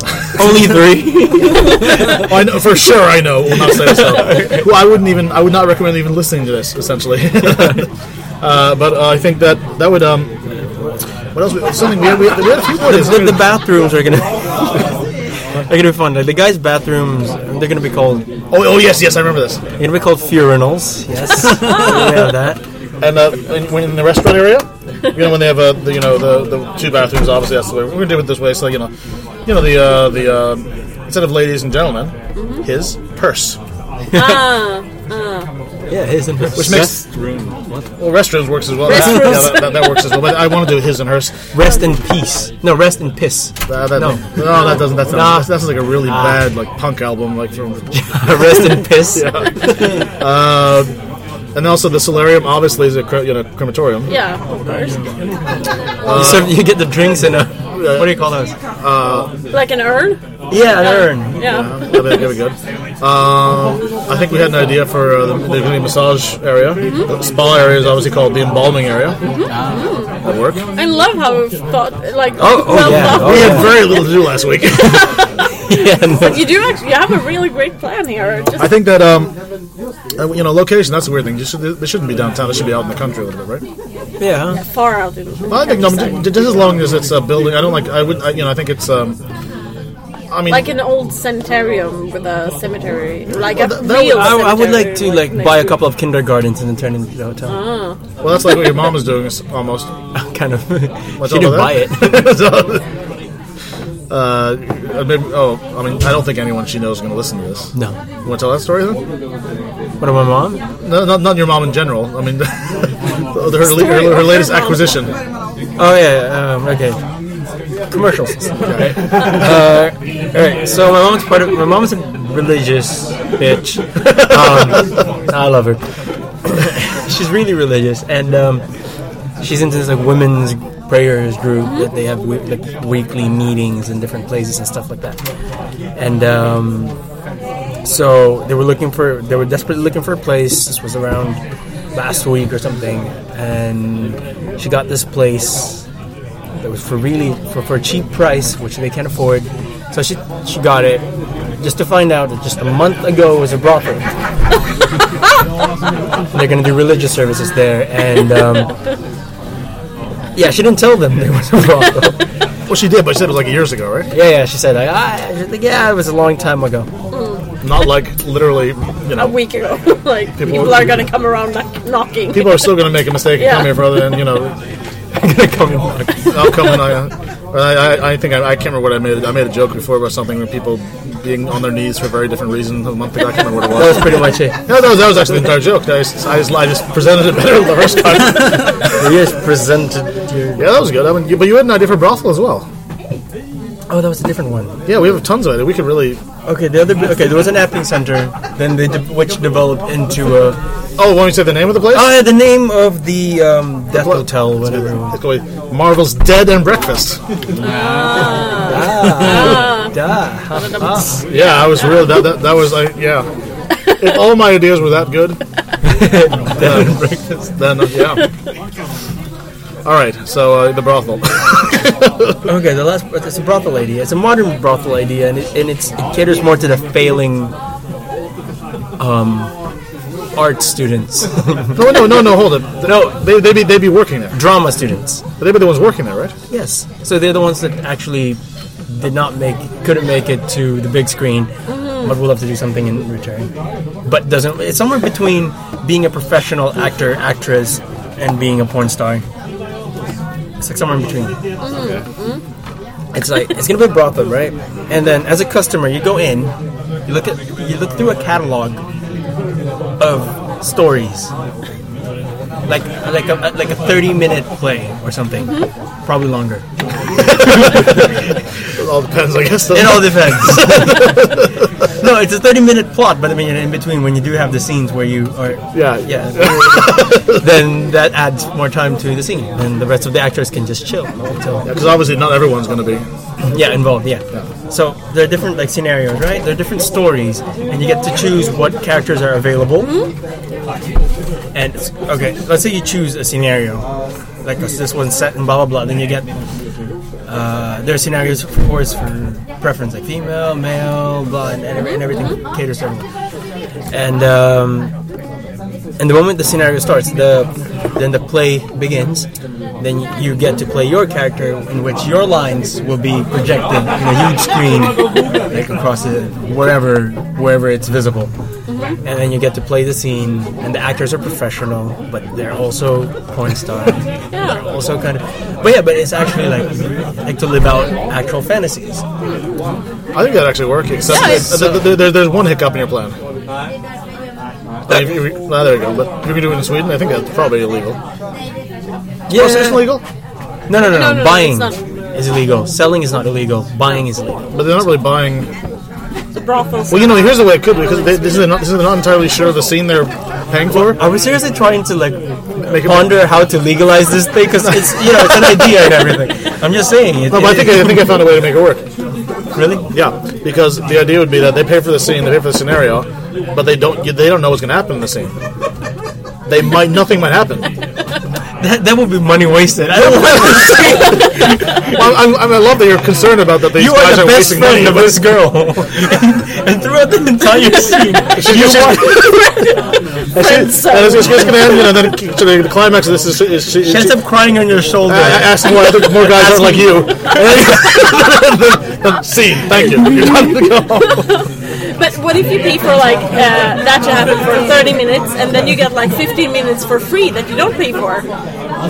Only three. I know for sure. I know. Will not say so. Who I wouldn't even. I would not recommend even listening to this. Essentially, uh, but uh, I think that that would. Um, what else? we- Something we had, we had, we had a few more. days. the, the bathrooms are gonna. They're gonna be fun. Like the guys' bathrooms, they're gonna be called. Oh, oh yes, yes, I remember this. They're gonna be called furinals. Yes, we have that. And uh, in, when in the restaurant area, you know, when they have uh, the, you know the, the two bathrooms, obviously that's the way we're gonna do it this way. So you know, you know the uh, the uh, instead of ladies and gentlemen, his purse, Ah, Yeah, his and hers. which makes Best room. Well restrooms works as well. Restrooms. Yeah, that, that, that works as well. But I want to do his and hers. Rest in peace. No, rest in piss. Uh, that, No. no, no, that doesn't. That's, Nah. that's, that's like a really bad like punk album, like from. rest in piss. Uh, and also the solarium obviously is a cre- you know crematorium. yeah, of course. so you get the drinks in a. What do you call those? Like an urn. Yeah, an urn. Yeah. That'd that'd be good. Um, I think we had an idea for uh, the, the gonna be massage area. The spa area is obviously called the embalming area. That'd work. I love how we've thought like Oh, oh, well yeah. Oh, We had very little to do last week. Yeah, no. You do actually you have a really great plan here. Just I think that um, uh, you know, location. That's the weird thing. You should, they shouldn't be downtown. They should be out in the country a little bit, right? yeah. far out in. Well, I think no, just as long as it's a building. I don't like. I would. I, you know, I think it's. Um, I mean, Like an old sanitarium with a cemetery, like a Well, that- that real. would- I, I would like to like next buy a couple of kindergartens and then turn it into the hotel. well, that's like what your mom is doing, is almost. kind of. What's she didn't buy about it. that? So, uh, maybe, oh, I mean, I don't think anyone she knows is going to listen to this. no. You want to tell that story then? What about my mom? No, not, not your mom in general. I mean, her, her, her, her latest acquisition. Oh yeah. Um, okay. Commercials. Okay. Uh, all right. So my mom's part of. My mom's a religious bitch. Um, I love her. she's really religious, and um, she's into this like women's prayers group that they have like weekly meetings in different places and stuff like that. And um, so they were looking for. They were desperately looking for a place. This was around last week or something, and she got this place that was for really for, for a cheap price, which they can't afford. So she she got it just to find out that just a month ago was a brothel. They're gonna do religious services there, and um, yeah, she didn't tell them there was a brothel. Well, she did, but she said it was like years ago, right? Yeah, yeah, she said like, ah, she's like, yeah, it was a long time ago. Not like literally, you a week ago. like people, are gonna come around knock- knocking. People are still going to make a mistake and Yeah. come here for other than you know. I'll come and I, uh, I, I, I think I, I can't remember what I made. I made a joke before about something with people being on their knees for a very different reasons a month ago. I can't remember what it was. That was. was pretty much it. No, that was, that was actually the entire joke. I just, I just, I just presented it better the first time. You just presented your. Yeah, that was good. I mean, you, but you had an idea for brothel as well. Oh, that was a different one. Yeah, we have tons of it. We could really. Okay, the other okay, there was an center, then they de- which developed into a. Oh, want me to say the name of the place? Oh, yeah, the name of the um, Death What? Hotel, whatever. it was. Let's go with Marvil's Dead and Breakfast. Duh. Yeah, I was real. That, that, that was like, yeah. If all my ideas were that good, breakfast. then uh, yeah. All right, so uh, the brothel. Okay, the last it's a brothel idea. It's a modern brothel idea, and it, and it's, it caters more to the failing um, art students, no, no, no, no. Hold it. No, they they be they be working there. drama students. They be the ones working there, right? Yes. So they're the ones that actually did not make, couldn't make it to the big screen, mm-hmm. but would love to do something in return. But doesn't. It's somewhere between being a professional actor, actress, and being a porn star. It's like somewhere in between. Mm-hmm. It's like it's gonna be a brothel, right? And then as a customer, you go in, you look at, you look through a catalog of stories, like like a like a thirty minute play or something, mm-hmm. probably longer. It all depends, I guess. It all depends. no, it's a 30 minute plot, but I mean, in between, when you do have the scenes where you are. Yeah. Yeah. then that adds more time to the scene. And the rest of the actors can just chill until. Because obviously not everyone's going to be. Yeah, involved, yeah. So there are different like scenarios, right? There are different stories, and you get to choose what characters are available. Mm-hmm. And okay, let's say you choose a scenario, like this this one's set in blah blah blah. Then you get uh, there are scenarios, of course, for preference, like female, male, blah, and, and everything caters to everyone. And um, and the moment the scenario starts, the then the play begins. Then you get to play your character, in which your lines will be projected in a huge screen, like across it, wherever wherever it's visible. Mm-hmm. And then you get to play the scene, and the actors are professional, but they're also porn stars. They're also kind of, but yeah, but it's actually like like to live out actual fantasies. I think that actually works Except Yeah, that- it's- that- that- there- there's one hiccup in your plan. If you- well, there you go. But if you can do it in Sweden, I think that's probably illegal. Yeah, Prostitution legal? no, no, no, no. No, no, no, Buying it's not. is illegal. Selling is not illegal. Buying is illegal. But they're not really buying. The brothels. Well, you know, here's the way it could be because they, this is not, this is not entirely sure of the scene they're paying for. Are we seriously trying to like Make it- ponder how to legalize this thing? Because it's you know it's an idea and everything. I'm just saying. It, No, but I think I think I found a way to make it work. really. Yeah, because the idea would be that they pay for the scene, they pay for the scenario, but they don't they don't know what's going to happen in the scene. They might nothing might happen. That, that would be money wasted. I don't want to see. Well, I'm, I'm, I love that you're concerned about that. These You are guys the are wasting money. of this girl, and, and throughout the entire scene, She- you And and it's, it's going to end, you know, then so the climax of this is, is she, she ends up crying on your shoulder. I- I asked why other more guys aren't like you. scene. Thank you. What if you pay for like uh, that to happen for 30 minutes and then you get like 15 minutes for free that you don't pay for?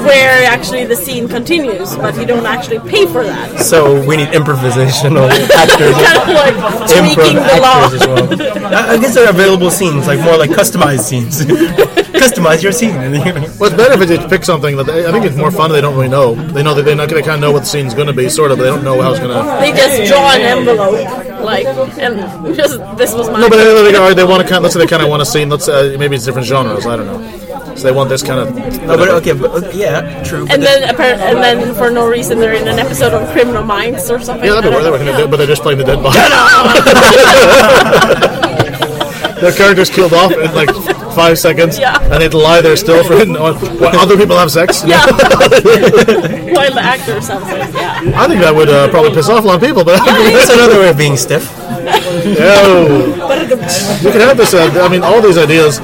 Where actually the scene continues, but you don't actually pay for that. So we need improvisational actors. Kind of like tweaking the law. as well. I, I guess they're available scenes, like more like customized scenes. Customize your scene. Well, it's better if they pick something that they, I think it's more fun. They don't really know. They know that they're not going to kind of know what the scene's going to be, sort of, but they don't know how it's going to. They just draw an envelope, like, and just this was my. No, but they, they, they, they want to kind. Of, Let's say they kind of want a scene. Let's uh, maybe it's different genres. I don't know. So they want this kind of. No, but okay, but okay, yeah, true. And then, appar- and then for no reason, they're in an episode of Criminal Minds or something. Yeah, that'd be I worth don't it. know. But they're just playing the dead body. Their characters killed off, in like five seconds, Yeah. and they'd lie there still for while other people have sex. Yeah. While the actors have sex, yeah. I think that would uh, probably piss off a lot of people, but That's another way of being stiff. no. We could have this. Uh, I mean, all these ideas.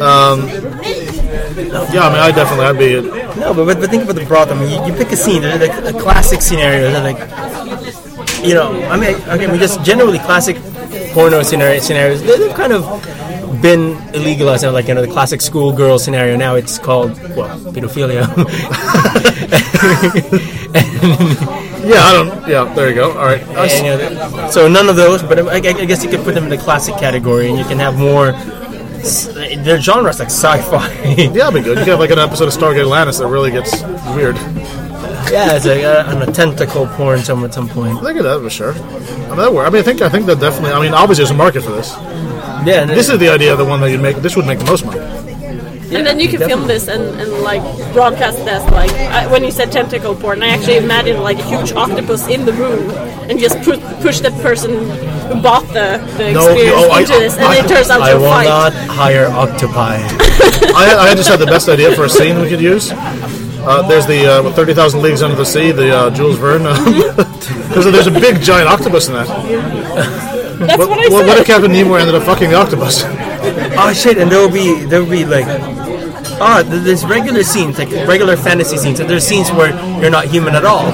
Um, yeah, I mean, I definitely, I'd be. No, but, but, think about the brothel. I mean, you, you pick a scene, they're like a classic scenario. They're like, you know, I mean, okay, we just generally classic porno scenario, scenarios. they- They've kind of been illegalized. Like you know, the classic schoolgirl scenario. Now it's called well, pedophilia. Yeah, I don't. Yeah, there you go. All right. I And, you know, so none of those, but I, I guess you could put them in the classic category, and you can have more. S- genre is like sci-fi. yeah, it'd be good. You could have like an episode of Stargate Atlantis that really gets weird. yeah, it's like uh, on a tentacle porn some at some point. I think of that for sure. I mean, that work. I mean, I think I think that definitely. I mean, obviously, there's a market for this. Yeah, and This is the idea of the one that you'd make. This would make the most money. And then you can film this and, and like broadcast it as like I, when you said tentacle porn, I actually imagined like a huge octopus in the room and just pu- push that person who bought the, the No, experience no, I- into this, and I- it turns out I will fight. not hire octopi. I, I just had the best idea for a scene we could use. Uh, there's the uh, 30,000 Leagues Under the Sea, the uh, Jules Verne. Um, there's, a, there's a big giant octopus in that. That's What, what I said. what if Captain Nemo ended up fucking the octopus? Oh shit! And there will be there will be like ah, th- there's regular scenes like regular fantasy scenes, and there's scenes where you're not human at all.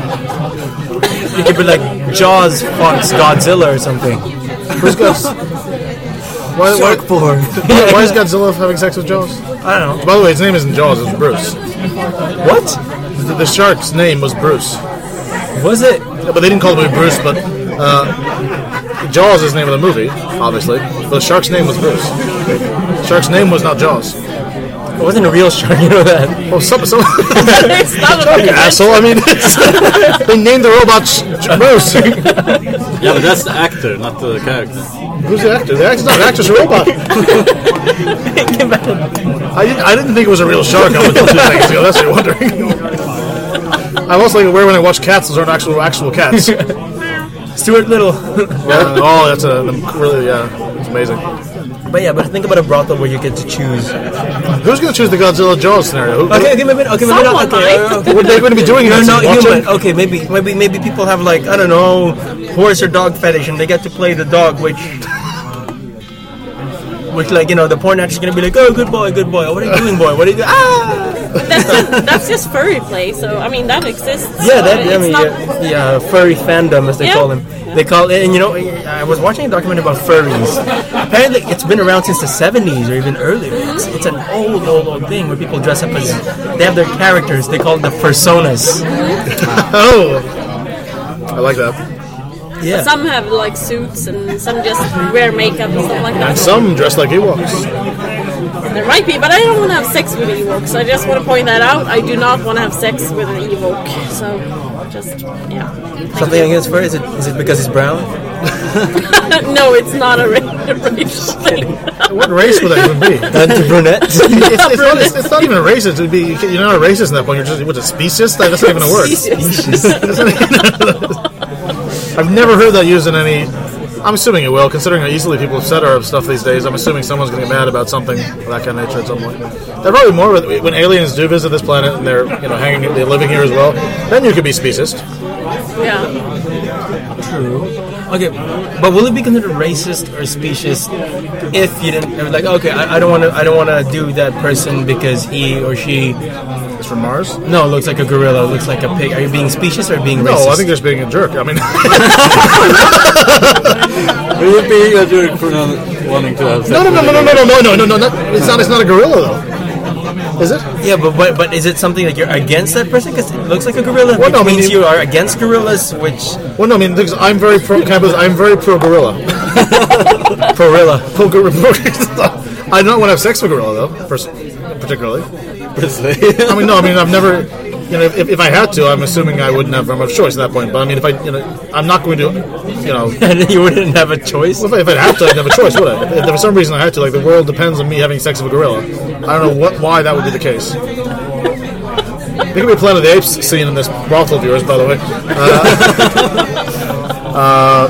It could be like Jaws fucks Godzilla or something. Who's? Why, why, porn. why is Godzilla having sex with Jaws? I don't know By the way, his name isn't Jaws; it's Bruce. what The, the shark's name was Bruce, was it. Yeah, but they didn't call movie Bruce. But uh, Jaws is the name of the movie, obviously. But the shark's name was Bruce. Shark's name was not Jaws. It wasn't a real shark, you know that. Well, some, some It's not a you asshole. I mean, they named the robot Sh- Sh- Bruce. Yeah, but that's the actor, not the character. Who's the actor? The actor's not an actor; it's a robot. I didn't, I didn't think it was a real shark up until two seconds ago. That's what you're wondering. I was like aware when I watch cats; those aren't actual actual cats. Stuart Little. Yeah. Oh, that's a really yeah, it's amazing. But yeah, but think about a brothel where you get to choose. Who's going to choose the Godzilla Jaws scenario? Who, Okay, okay, maybe okay, maybe not. Someone Okay, might. uh, okay. What are they going to be doing? in You're not human. Okay, maybe maybe maybe people have like I don't know, horse or dog fetish, and they get to play the dog, which. Which, like, you know, the porn actor's gonna be like, oh, good boy, good boy. What are you doing, boy? What are you doing? Ah! That's just, that's just furry play. So I mean that exists. Yeah, so that, I it's mean, not, yeah, yeah, furry fandom, as they Yeah. call them. They call it, and you know, I was watching a documentary about furries. Apparently, it's been around since the 70s or even earlier. It's, it's an old, old, old thing where people dress up as, they have their characters, they call it the personas. Oh, I like that. Yeah. Some have like suits and some just wear makeup and stuff like And that. some dress like Ewoks. There might be, but I don't want to have sex with Ewoks. I just want to point that out. I do not want to have sex with an Ewok. So, just yeah. Something against fur? Is it, is it because it's brown? no, it's not a ra- racial thing. What race would that even be? Anti-brunette? It's, it's, not, it's, it's not even a racist. It'd be, you're not a racist at that point. You're just what's a speciest? That's not even a word. I've never heard that used in any. I'm assuming it will, considering how easily people have said our stuff these days. I'm assuming someone's going to get mad about something of that kind of nature at some point. They're probably more with, when aliens do visit this planet and they're you know hanging, they're living here as well. Then you could be speciest. yeah. True. Okay, but will it be considered racist or specious if you didn't like okay, I, I don't want to I don't want to do that person because he or she It's from Mars. no it looks like a gorilla, It looks like a pig. Are you being specious or being No, racist? No, I think they're being a jerk. I mean, It would be a jerk for not wanting to have no, no, no, no, no, no, no, no, no, no, no. It's not. It's not a gorilla though. Is it? yeah, but, but but is it something that you're against that person because it looks like a gorilla, Well, which no, I mean, means you- you are against gorillas, which Well, no, I mean, because I'm very pro. can I put this? I'm very pro gorilla. pro gorilla. Pro gorilla. I don't want to have sex with a gorilla though, pers- particularly. I mean, no, I mean, I've never. You know, if, if I had to, I'm assuming I wouldn't have much choice at that point. But I mean, if I, you know, I'm not going to, you know, and you wouldn't have a choice. if I, if I had to, I'd have a choice, would I? If for some reason I had to, like the world depends on me having sex with a gorilla. I don't know what why that would be the case. There could be a Planet of the Apes scene in this brothel of yours, by the way. Uh, uh,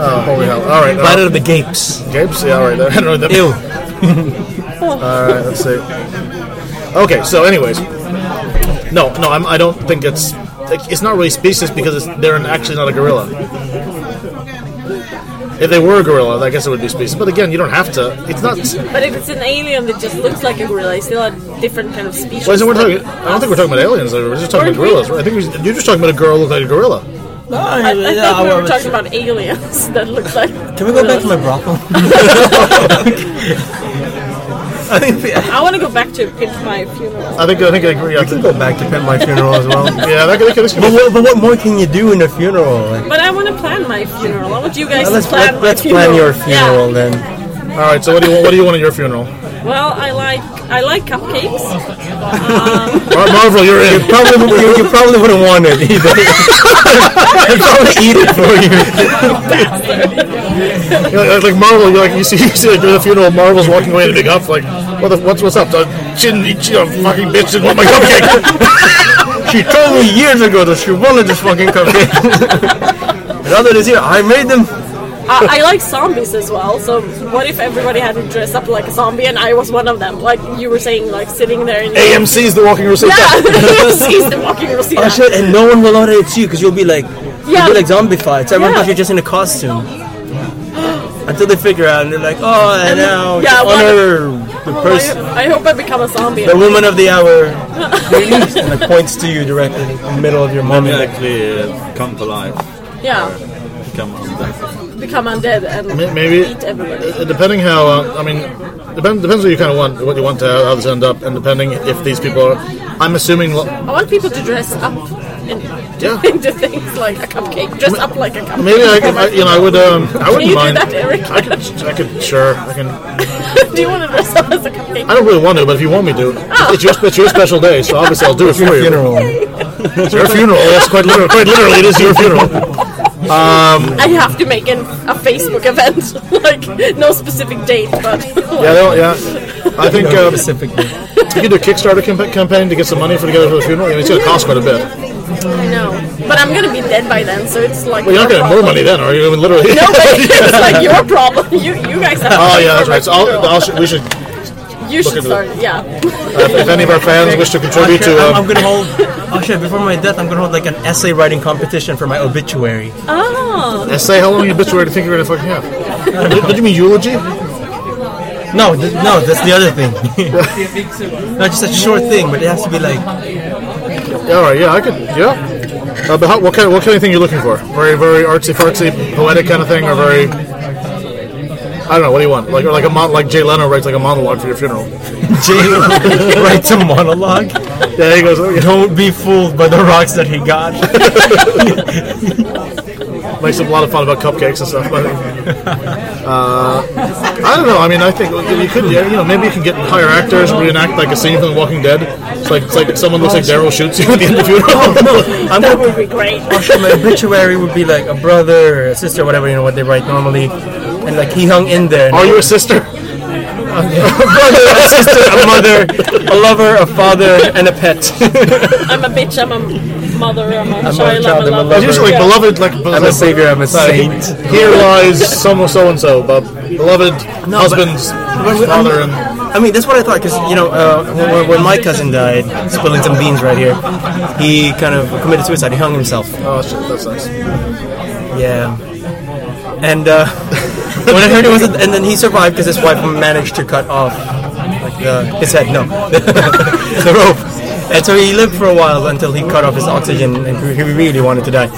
oh, holy hell! All right, uh, Planet of the Gapes. Gapes? Yeah, all right. I don't know. That, Ew. All right, let's see. Okay, so anyways, no, no, I'm, I don't think it's like, it's not really species because it's, they're actually not a gorilla. If they were a gorilla, I guess it would be species. But again, you don't have to. It's not. But if it's an alien that just looks like a gorilla, it's still a different kind of species. Well, isn't we're talking, I don't think we're talking about aliens. We're just talking about gorillas. Right? I think we, you're just talking about a girl who looks like a gorilla. Ah, I, I thought we were talking about aliens that look like. Can we go back to my brothel? I think we- I want to go back to Pimp My Funeral. I think I think I agree. I we can go back to pimp my funeral as well. yeah, that, that, that, But what, but what more can you do in a funeral? Like, But I want to plan my funeral. I want you guys let's to plan let, my let's funeral. plan your funeral Yeah. then. all right. So what do you want? What do you want at your funeral? Well, I like I like cupcakes. Um, Mar- Marvil, you're in. You Probably you, you probably wouldn't want it either. I'd probably eat it for you. You know, like, like Marvil, you like you see you see like during the funeral, Marvil's walking away in a big huff, like, what the, what's what's up? She didn't eat, she a fucking bitch didn't want my cupcake. She told me years ago that she wanted this fucking cupcake. now that it's here, I made them. I, I like zombies as well. So what if everybody had to dress up like a zombie and I was one of them? Like you were saying, like sitting there in AMC's the walking Rosita. Yeah, he's the walking Rosita. Oh shit! And no one will know that it's you because you'll be like, Yeah. you'll be like zombie fights. Everyone Yeah. thought you're just in a costume. Until they figure out and they're like, oh, and now Yeah, to one- honor the Well, person, I, I hope I become a zombie. the woman of the hour, and it points to you directly in the middle of your Then mummy. you Like, actually uh, come to life. Yeah, Come on. become undead and May- Maybe eat everybody. depending how uh, I mean, depends depends what you kind of want, what you want to how, how this end up, and depending if these people are. I'm assuming. lo- I want people to dress up and Yeah. into things like a cupcake. Dress up like a cupcake. Maybe I, could, I you know I would um I wouldn't you do mind. that, Eric? I could I could sure I can. Do you want to dress up as a cupcake? I don't really want to, but if you want me to, Oh. it's your it's your special day, so obviously I'll do it for you. funeral. It's your funeral. Yes, quite literally, quite literally, it is your funeral. I have to make an, a Facebook event, like no specific date, but Yeah, they'll- yeah. I think uh, Specifically. you could do a Kickstarter campa- campaign to get some money for together for the funeral. I mean, it's going to cost quite a bit. I know. But I'm gonna be dead by then, so it's like. Well, you're not your going to have more money then, are you? I mean, literally. No, but it's like your problem. You you guys have. Oh yeah, that's right. So my I'll. I'll, sh- we should. you should into start. Yeah. Uh, if any of our fans wish to contribute to, I'm, I'm um, gonna hold. Oh shit! Before my death, I'm gonna hold like an essay writing competition for my obituary. Oh. essay, how long you obituary do you think you're going to fucking have? Did, did you mean eulogy? No, th- no, that's the other thing. Not just a short thing, but it has to be like Yeah, all right. Yeah, I could. Yeah. Uh, but how, what kind of what kind of thing you're looking for? Very very artsy fartsy, poetic kind of thing, or very. I don't know. What do you want? Like or like a mon- like Jay Leno writes like a monologue for your funeral. Jay writes a monologue. Yeah, he goes. "Oh, Don't be fooled by the rocks that he got. makes a lot of fun about cupcakes and stuff. But, uh, I don't know. I mean, I think you could, you know, maybe you can get hire actors reenact like a scene from The Walking Dead. It's like it's like someone looks like Daryl shoots you at the end of the funeral. I'm That would be great. my obituary would be like a brother, or a sister, whatever you know what they write normally, and like he hung in there. Are you a sister? A brother, a sister, a mother, a lover, a father, and a pet. I'm a bitch. I'm a mother. I'm a I'm a child. child, I'm a lover. lover. It's usually like Yeah. beloved, like I'm a savior. I'm a saint. Here lies some so and so, but beloved No, husband's but- father and I mean, that's what I thought because you know uh, when, when my cousin died, spilling some beans right here, he kind of committed suicide. He hung himself. oh shit, that's nice. Yeah. And uh, when I heard it was, and then he survived because his wife managed to cut off like the, his head, no, the rope. And so he lived for a while until he cut off his oxygen, and he really wanted to die.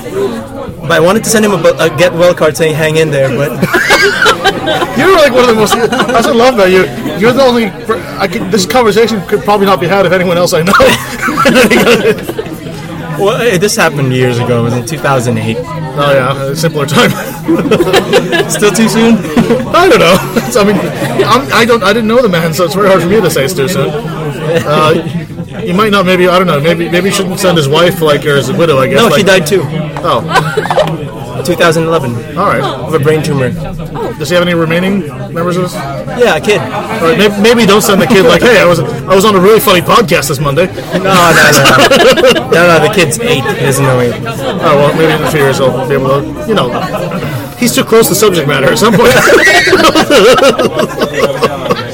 But I wanted to send him a, a get well card saying hang in there, but You're like one of the most. I just love that you. You're the only. I could, this conversation could probably not be had if anyone else I know. well, this happened years ago. It was in 2008. oh yeah, a simpler time. Still too soon? I don't know. It's- I mean, I'm, I don't. I didn't know the man, so it's very hard for me to say it's too soon. Uh, you might not. Maybe I don't know. Maybe maybe you shouldn't send his wife like or his widow. I guess. No, like, she died too. Oh, 2011 all right. of a brain tumor. Oh. Does he have any remaining members of his? Yeah, a kid. Maybe, maybe don't send the kid like, hey, I was I was on a really funny podcast this Monday. No, no, no. no, no, the kid's eight. He doesn't know eight. Oh well, maybe in a few years he'll be able to. You know, he's too close to subject matter at some point.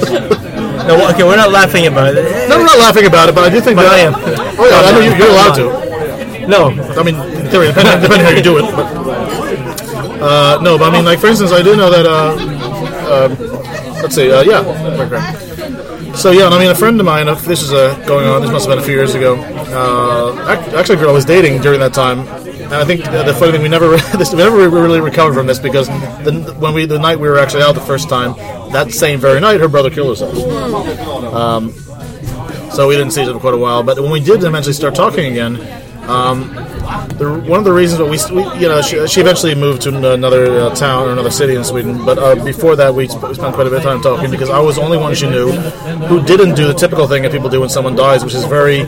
No, okay, we're not laughing about it. No, we're not laughing about it, but I do think But that I am. Oh yeah, I know you- you're allowed to. No, I mean, in theory, depending, depending how you do it. But, uh, no, but I mean, like for instance, I do know that. Uh, uh, let's see. Uh, yeah. So yeah, and I mean, a friend of mine. uh, This is uh, going on. This must have been a few years ago. Uh, actually, a girl I was dating during that time. And I think uh, the funny thing we never this, we never really recovered from this because the, when we the night we were actually out the first time, that same very night, her brother killed herself. Um, so we didn't see each other for quite a while. But when we did eventually start talking again, um, the, one of the reasons that we, we you know, she, she eventually moved to another uh, town or another city in Sweden. But uh, before that, we spent quite a bit of time talking because I was the only one she knew who didn't do the typical thing that people do when someone dies, which is very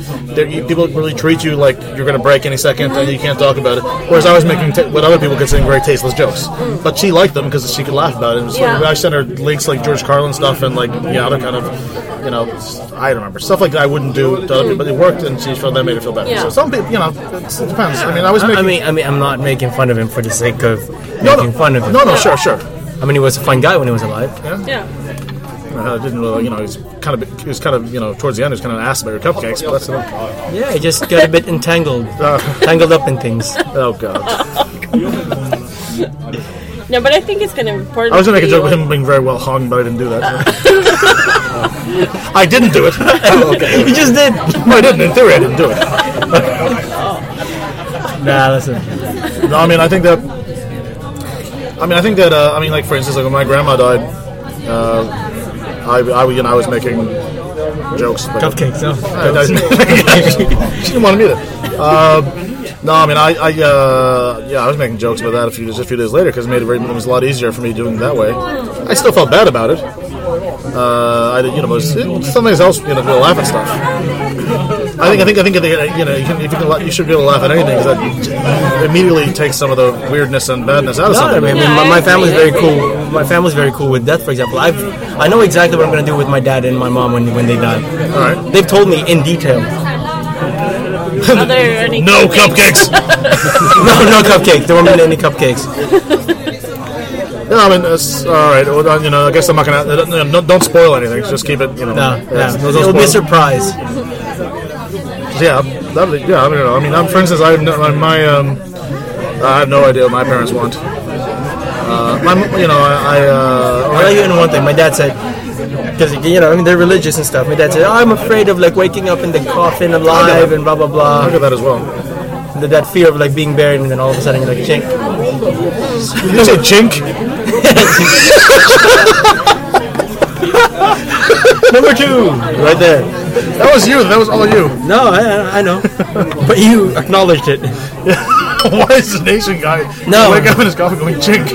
people really treat you like you're going to break any second and you can't talk about it. Whereas I was making t- what other people consider very tasteless jokes, but she liked them because she could laugh about it. And so Yeah. I sent her links like George Carlin stuff and like yeah, other kind of you know I don't remember stuff like that I wouldn't do to other people, but it worked and she felt that made her feel better. Yeah. So some people, you know, it depends. I mean, I was I mean, I mean, I'm not making fun of him for the sake of no, making no, fun of him. No, no, sure, sure. I mean, he was a fun guy when he was alive. Yeah. Yeah. I didn't really, you know, he's kind of, he was kind of, you know, towards the end, he was kind of asked about your cupcakes, but that's enough. Yeah, he just got a bit entangled, Uh, tangled up in things. oh god, No, but I think it's going to important. I was gonna make a joke with him being very well hung, but I didn't do that. I didn't do it. Oh, okay. he just did. No, I didn't. In theory, I didn't do it. Nah, listen. No, I mean, I think that. I mean, I think that. Uh, I mean, like for instance, like when my grandma died, uh, I, I, you know, I was making jokes. But Cupcakes, no? I- I- she didn't want me to. Uh, no, I mean, I, I, uh, yeah, I was making jokes about that a few days, a few days later because it made it, very, it was a lot easier for me doing it that way. I still felt bad about it. Uh, I did, you know, but it was, it, something else, you know, to laugh at stuff. I think, I think, I think, if they- you know, you, can, if you can, you should be able to laugh at anything because that immediately takes some of the weirdness and badness out of No, I something. mean, Yeah, my, I my family's very cool. My family's very cool with death. For example, I've I know exactly what I'm going to do with my dad and my mom when when they die. All right. They've told me in detail. Are there any No cupcakes. No, no cupcake. There won't be any cupcakes. No, I mean, it's all right. Well, you know, I guess I'm not gonna. Don't, don't spoil anything. Just keep it. You know. No, yeah, no. It'll be a surprise. Yeah, that, would- yeah. I mean, I mean, I'm, for instance, I have no, my, um, I have no idea what my parents want. Uh, my, you know, I, I I'll uh, tell you in one thing. My dad said, because you know, I mean, they're religious and stuff. My dad said, oh, "I'm afraid of like waking up in the coffin alive and blah blah blah. Look at that as well. That, that fear of like being buried and then all of a sudden you're like, "Chink." Did you say chink? Number two, right there. That was you. That was all you. No, I, I know, but you acknowledged it. Why is the nation guy No. wake up in his coffin going chink?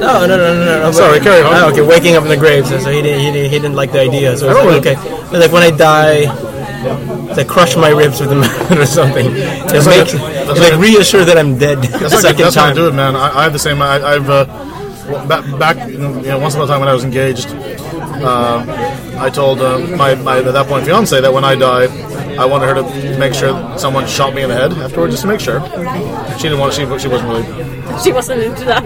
No, no, no, no, no. no. Sorry, carry on. Ah, okay, waking up in the grave. So, so he didn't, he didn't, he didn't like the idea. So I it's like, okay, but like when I die, they crush my ribs with a mallet or something. It like a- like a- reassure that I'm dead That's like second that's gonna time. do it, man. I, I have the same. I, I've uh, back back you know, once upon a time when I was engaged. Uh, I told uh, my, my at that point fiance that when I die, I wanted her to make sure someone shot me in the head afterwards, just to make sure. She didn't want. She she wasn't really. She wasn't into that.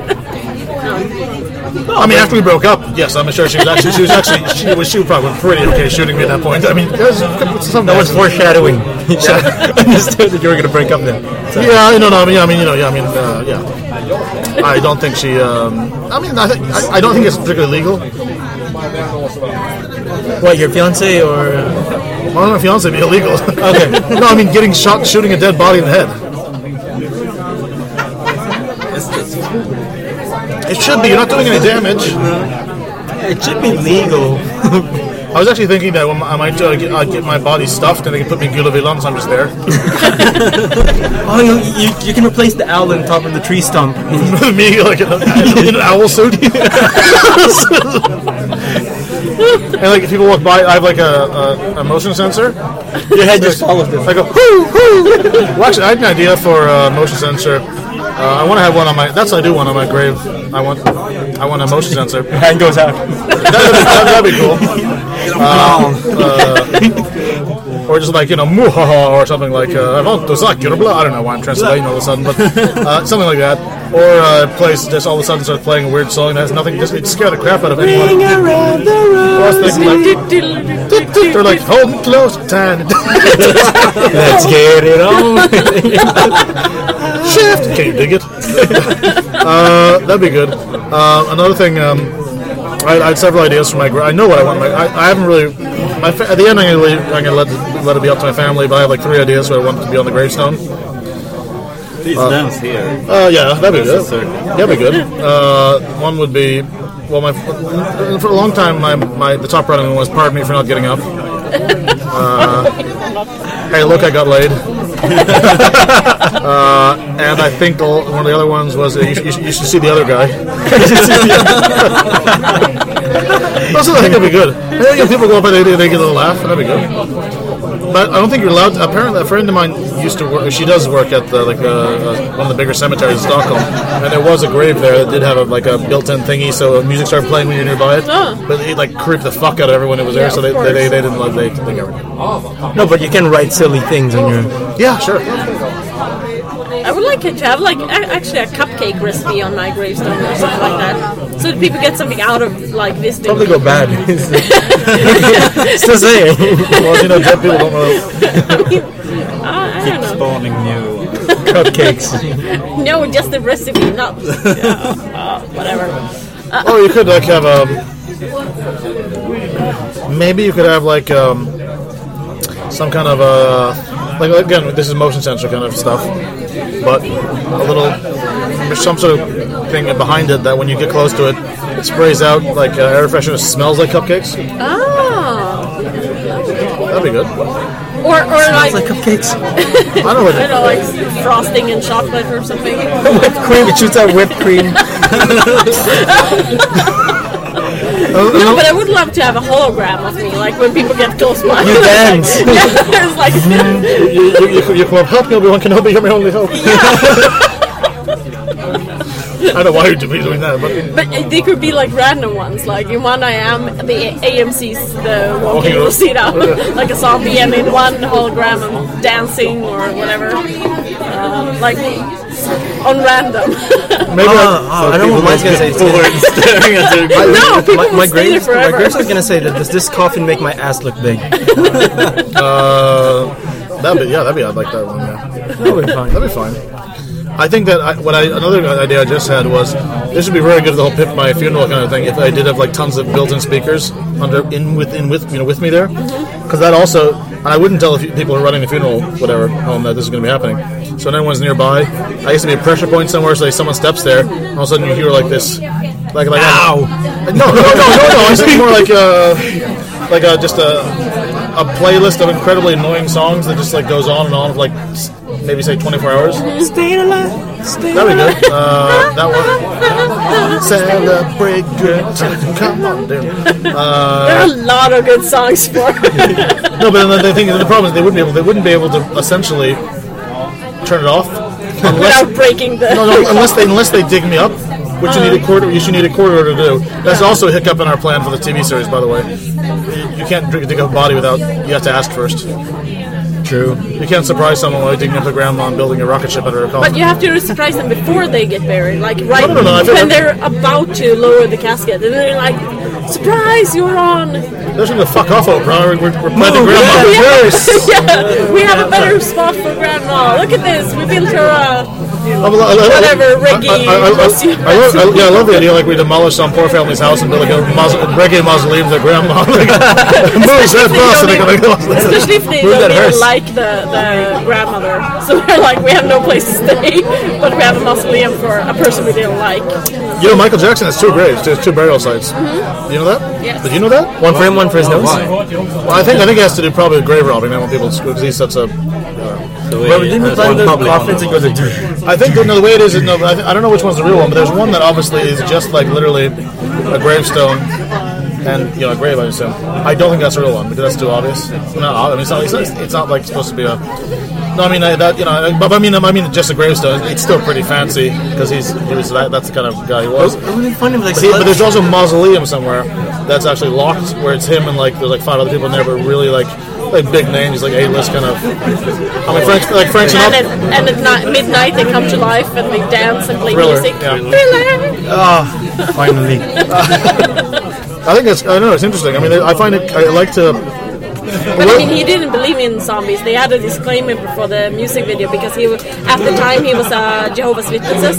I mean, after we broke up, yes, I'm sure she was actually. She was actually. She was. She was probably pretty okay shooting me at that point. I mean, there's some. That was foreshadowing. So I understood that you were going to break up then. So, Yeah, I know. No, I mean, I mean, you know, yeah, I mean, uh, yeah. I don't think she. Um, I mean, I, think, I, I don't think it's particularly legal. what, your fiance or? Why would my fiance be illegal? Okay. no, I mean getting shot, shooting a dead body in the head. It should be. You're not doing any damage. It should be legal. I was actually thinking that when I might uh, get, uh, get my body stuffed and they can put me in Gula Villain, so I'm just there. Oh, you, you, you can replace the owl on top of the tree stump. me like in, a, in an owl suit. and like if people walk by, I have like a, a, a motion sensor. Your head just follows them. I go, whoo, whoo. Well, actually, I had an idea for a motion sensor. Uh, I want to have one on my. That's what I do one on my grave. I want. I want a motion sensor. Hand goes out. That'd be, that'd be cool. Um, uh, or just like you know, muhaha, or something like uh, I want to suck your blood. I don't know why I'm translating all of a sudden, but uh, something like that. or uh, a place just all of a sudden starts playing a weird song that has nothing. Just it scared the crap out of anyone. around the Or I was thinking, like, they're like, hold me close, tiny. Let's get it on. Shift. Can you dig it? uh, that'd be good. Uh, another thing, um, I, I had several ideas for my. I know what I want. My, I, I haven't really. My fa- at the end, I'm gonna, leave, I'm gonna let, let it be up to my family. But I have like three ideas what I want to be on the gravestone. Please dance here. Uh, yeah, that'd be good. That'd be good. Uh, one would be. Well, my for a long time, my, my the top running one was "Pardon me for not getting up." Uh, hey, look, I got laid. Uh, and I think the, one of the other ones was uh, you, should, you, should, you should see the other guy. Also, I think that'd be good. I think if people go up and they, they get a little laugh, that'd be good. But I don't think you're allowed. apparently, a friend of mine used to work. She does work at the, like uh, uh, one of the bigger cemeteries in Stockholm, and there was a grave there that did have a, like a built-in thingy, so music started playing when you're nearby it. Oh. But it like creeped the fuck out of everyone who was there, Yeah, so of they, they, they didn't like they, they got rid of it. No, but you can write silly things on your. Yeah, sure. I would like it to have like a- actually a cupcake recipe on my gravestone or something like that, so that people get something out of like visiting. Probably go bad. Still saying. Well, you know, dead people don't know. I, I Keep don't know. spawning new. Cupcakes. No, just the recipe, not yeah, uh, whatever. Or you could like have um, maybe you could have like um, some kind of uh, like again, this is motion sensor kind of stuff, but a little there's some sort of thing behind it that when you get close to it, it sprays out like uh, air freshener. Smells like cupcakes. Oh, That'd be good. or or like, like cupcakes. I don't know. I don't know, like frosting and chocolate or something. Whipped cream. It shoots out whipped cream. No, but I would love to have a hologram of me, like when people get close by. You dance. yeah, it's like you, you, you, you come up, help me, Obi-Wan Kenobi, you're my only hope. I don't know why you'd be doing that, but But they could be like random ones. Like in one, I am the AMC's the walking yeah. Rosita, like a zombie, and in one hologram, I'm dancing or whatever. Uh, like on random. maybe Oh, oh, I know what mine's gonna say. Staring at their no, people My, will my stay there graves, my forever. is gonna say that does this coffin make my ass look big? uh, that'd be yeah, that'd be I'd like that one. Yeah. That would be fine. That'd be fine. I think that I, what I another idea I just had was this would be very good for the whole pimp my funeral kind of thing if I did have like tons of built-in speakers under in with in with you know with me there because that also and I wouldn't tell if you- people who are running the funeral whatever home that this is going to be happening so when anyone's nearby I used to be a pressure point somewhere so like someone steps there and all of a sudden you hear like this like like Ow. no no no no no I think more like uh like a just a a playlist of incredibly annoying songs that just like goes on and on for like maybe say 24 hours Stay alive. Stay That'd be good. Uh, that one. Celebrate good time. Come on, dude. there are a lot of good songs for. No, but then the thing the problem is they wouldn't be able. They wouldn't be able to essentially turn it off unless without breaking the. no, no, unless they unless they dig me up, which you need a quarter. You should need a quarter to do. That's also a hiccup in our plan for the TV series, by the way. You, you can't dig dig up a body without you have to ask first. True. You can't surprise someone by digging up the grandma and building a rocket ship under her coffin. But you have to surprise them before they get buried, like right No, no, no, when they're about to lower the casket, and they're like, "Surprise, you're on!" They're just gonna fuck off, Oprah. We're, we're, we're planting grandma. Yeah, yeah, we have a better spot for grandma. Look at this, we built her a uh, whatever reggae I, I, I, costume. I love, I, yeah, I love the idea like we demolish some poor family's house and build like a maus- reggae mausoleum to their grandma. like, moves that bus and they go. Especially if they Move don't even like the, the grandmother. So they're like, we have no place to stay, but we have a mausoleum for a person we didn't like. You know, Michael Jackson has two graves, there's two burial sites. Do you know that? Mm-hmm. Yes. Did you know that? One for him, one for his nose. Well, I think I think it has to do probably with grave robbing. I want people to because he's such a. The way But didn't we has the public coffins and one. go the I think no, the way it is, is no, I, th- I don't know which one's the real one, but there's one that obviously is just like literally a gravestone and you know a grave. I assume. I don't think that's a real one because that's too obvious. No, I mean it's not. It's not, it's not like supposed to be a. No, I mean I, that you know, but I mean I mean just a gravestone. It's still pretty fancy because he's he was that, that's the kind of guy he was. It would be fun if like See, but there's also a mausoleum somewhere that's actually locked, where it's him and like there's like five other people in there, but really like like big names, like A-list kind of. I mean, Frank, like Frank And at, Sinatra. and at night, midnight they come to life and they dance and play Thriller, music. yeah. Thriller. Oh, finally. I think it's. I don't know. It's interesting. I mean, I find it. I like to. But I mean, he didn't believe in zombies. They had a disclaimer before the music video because he, at the time, he was a Jehovah's Witnesses,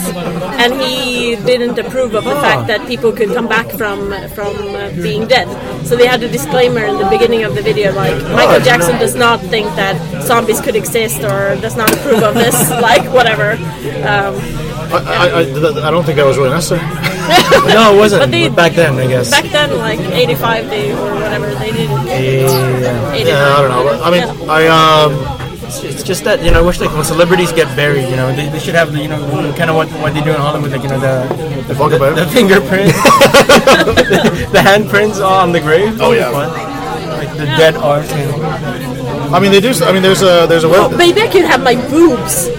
and he didn't approve of the fact that people could come back from from uh, being dead. So they had a disclaimer in the beginning of the video, like Michael Jackson does not think that zombies could exist or does not approve of this, like whatever. Um, I, I, I, I don't think that was really necessary. No, it wasn't. But they- back then, I guess. back then, like '85, they or whatever they did. yeah. 85. Yeah, I don't know. But, I mean, Yeah. I um. It's just that you know, I wish like when celebrities get buried, you know, they, they should have the you know kind of what what they do in Hollywood, like you know the The fuck about the it. fingerprints, the, handprints on the grave. Oh, yeah. What? like the dead art. I mean, they do. I mean, there's a there's a Oh, web. maybe I could have my boobs.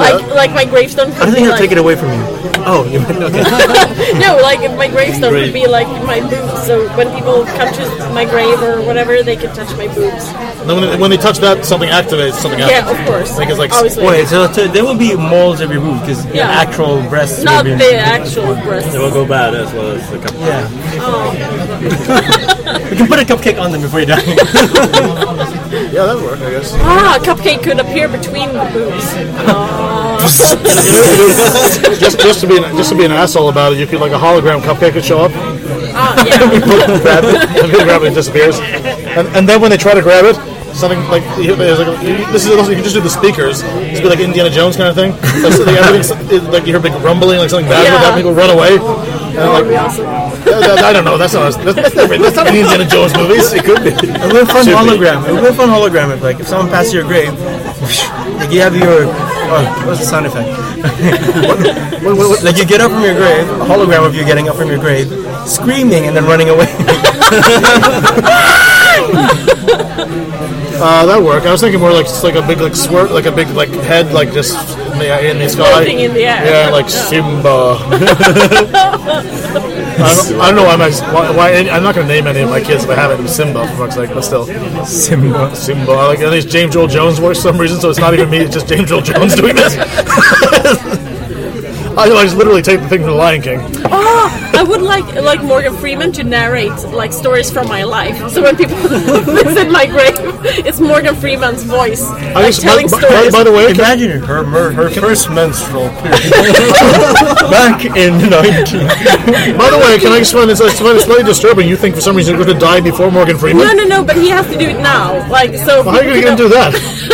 Like, like my gravestone I could don't think I'll like take it away from you. Oh, you meant okay. no, like my gravestone would be like my boobs. So when people come to my grave or whatever, they can touch my boobs. Then when, they, when they touch that, something activates. Something else. Yeah, happens. of course. Like it's like obviously Wait, so, so there will be moles every boob because Yeah. actual breasts. not will be, the actual breasts. It will go bad as well as the cup. Yeah. Oh. We can put a cupcake on them before you die. yeah, that would work, I guess. Ah, a cupcake could appear between the boobs. Oh. just just to be an, just to be an asshole about it, you could like a hologram cupcake could show up, Ah, yeah. grab it, and people grab it, it disappears, and, and then when they try to grab it, something like there's like this is also, you can just do the speakers. This would be like Indiana Jones kind of thing. Like, so, like, like you hear big rumbling, like something bad would Yeah. happen. People run away. And like, would be awesome. that- that- I don't know. That's not that's, that's, never, that's not in Indiana Jones movies. It could be. It would be a fun Should be. hologram. It would be a fun hologram if, like, if someone passed your grave, like you have your, oh, what's the sound effect? What- what- what- Like you get up from your grave, a hologram of you getting up from your grave, screaming and then running away. Uh, that work. I was thinking more like just like a big like swerve, like a big like head, like just in the, in the sky. Floating in the air. Yeah, like Simba. I, don't, I don't know why, my, why, why any, I'm not going to name any of my kids if I haven't. Simba, for fuck's sake, but still. Simba. Simba. I like, and it's James Earl Jones voice for some reason, so it's not even me, it's just James Earl Jones doing this. I, I just literally take the thing from The Lion King. Oh, I would like like Morgan Freeman to narrate like stories from my life. So when people visit my grave, it's Morgan Freeman's voice, I like just, telling by, by, stories. by the way, Imagine her her, her first menstrual period back in 19. by the way, can I just find it, I find it slightly disturbing? You think for some reason you're going to die before Morgan Freeman? no, no, no. But he has to do it now. Like so. Well, how are you going to get him to do that?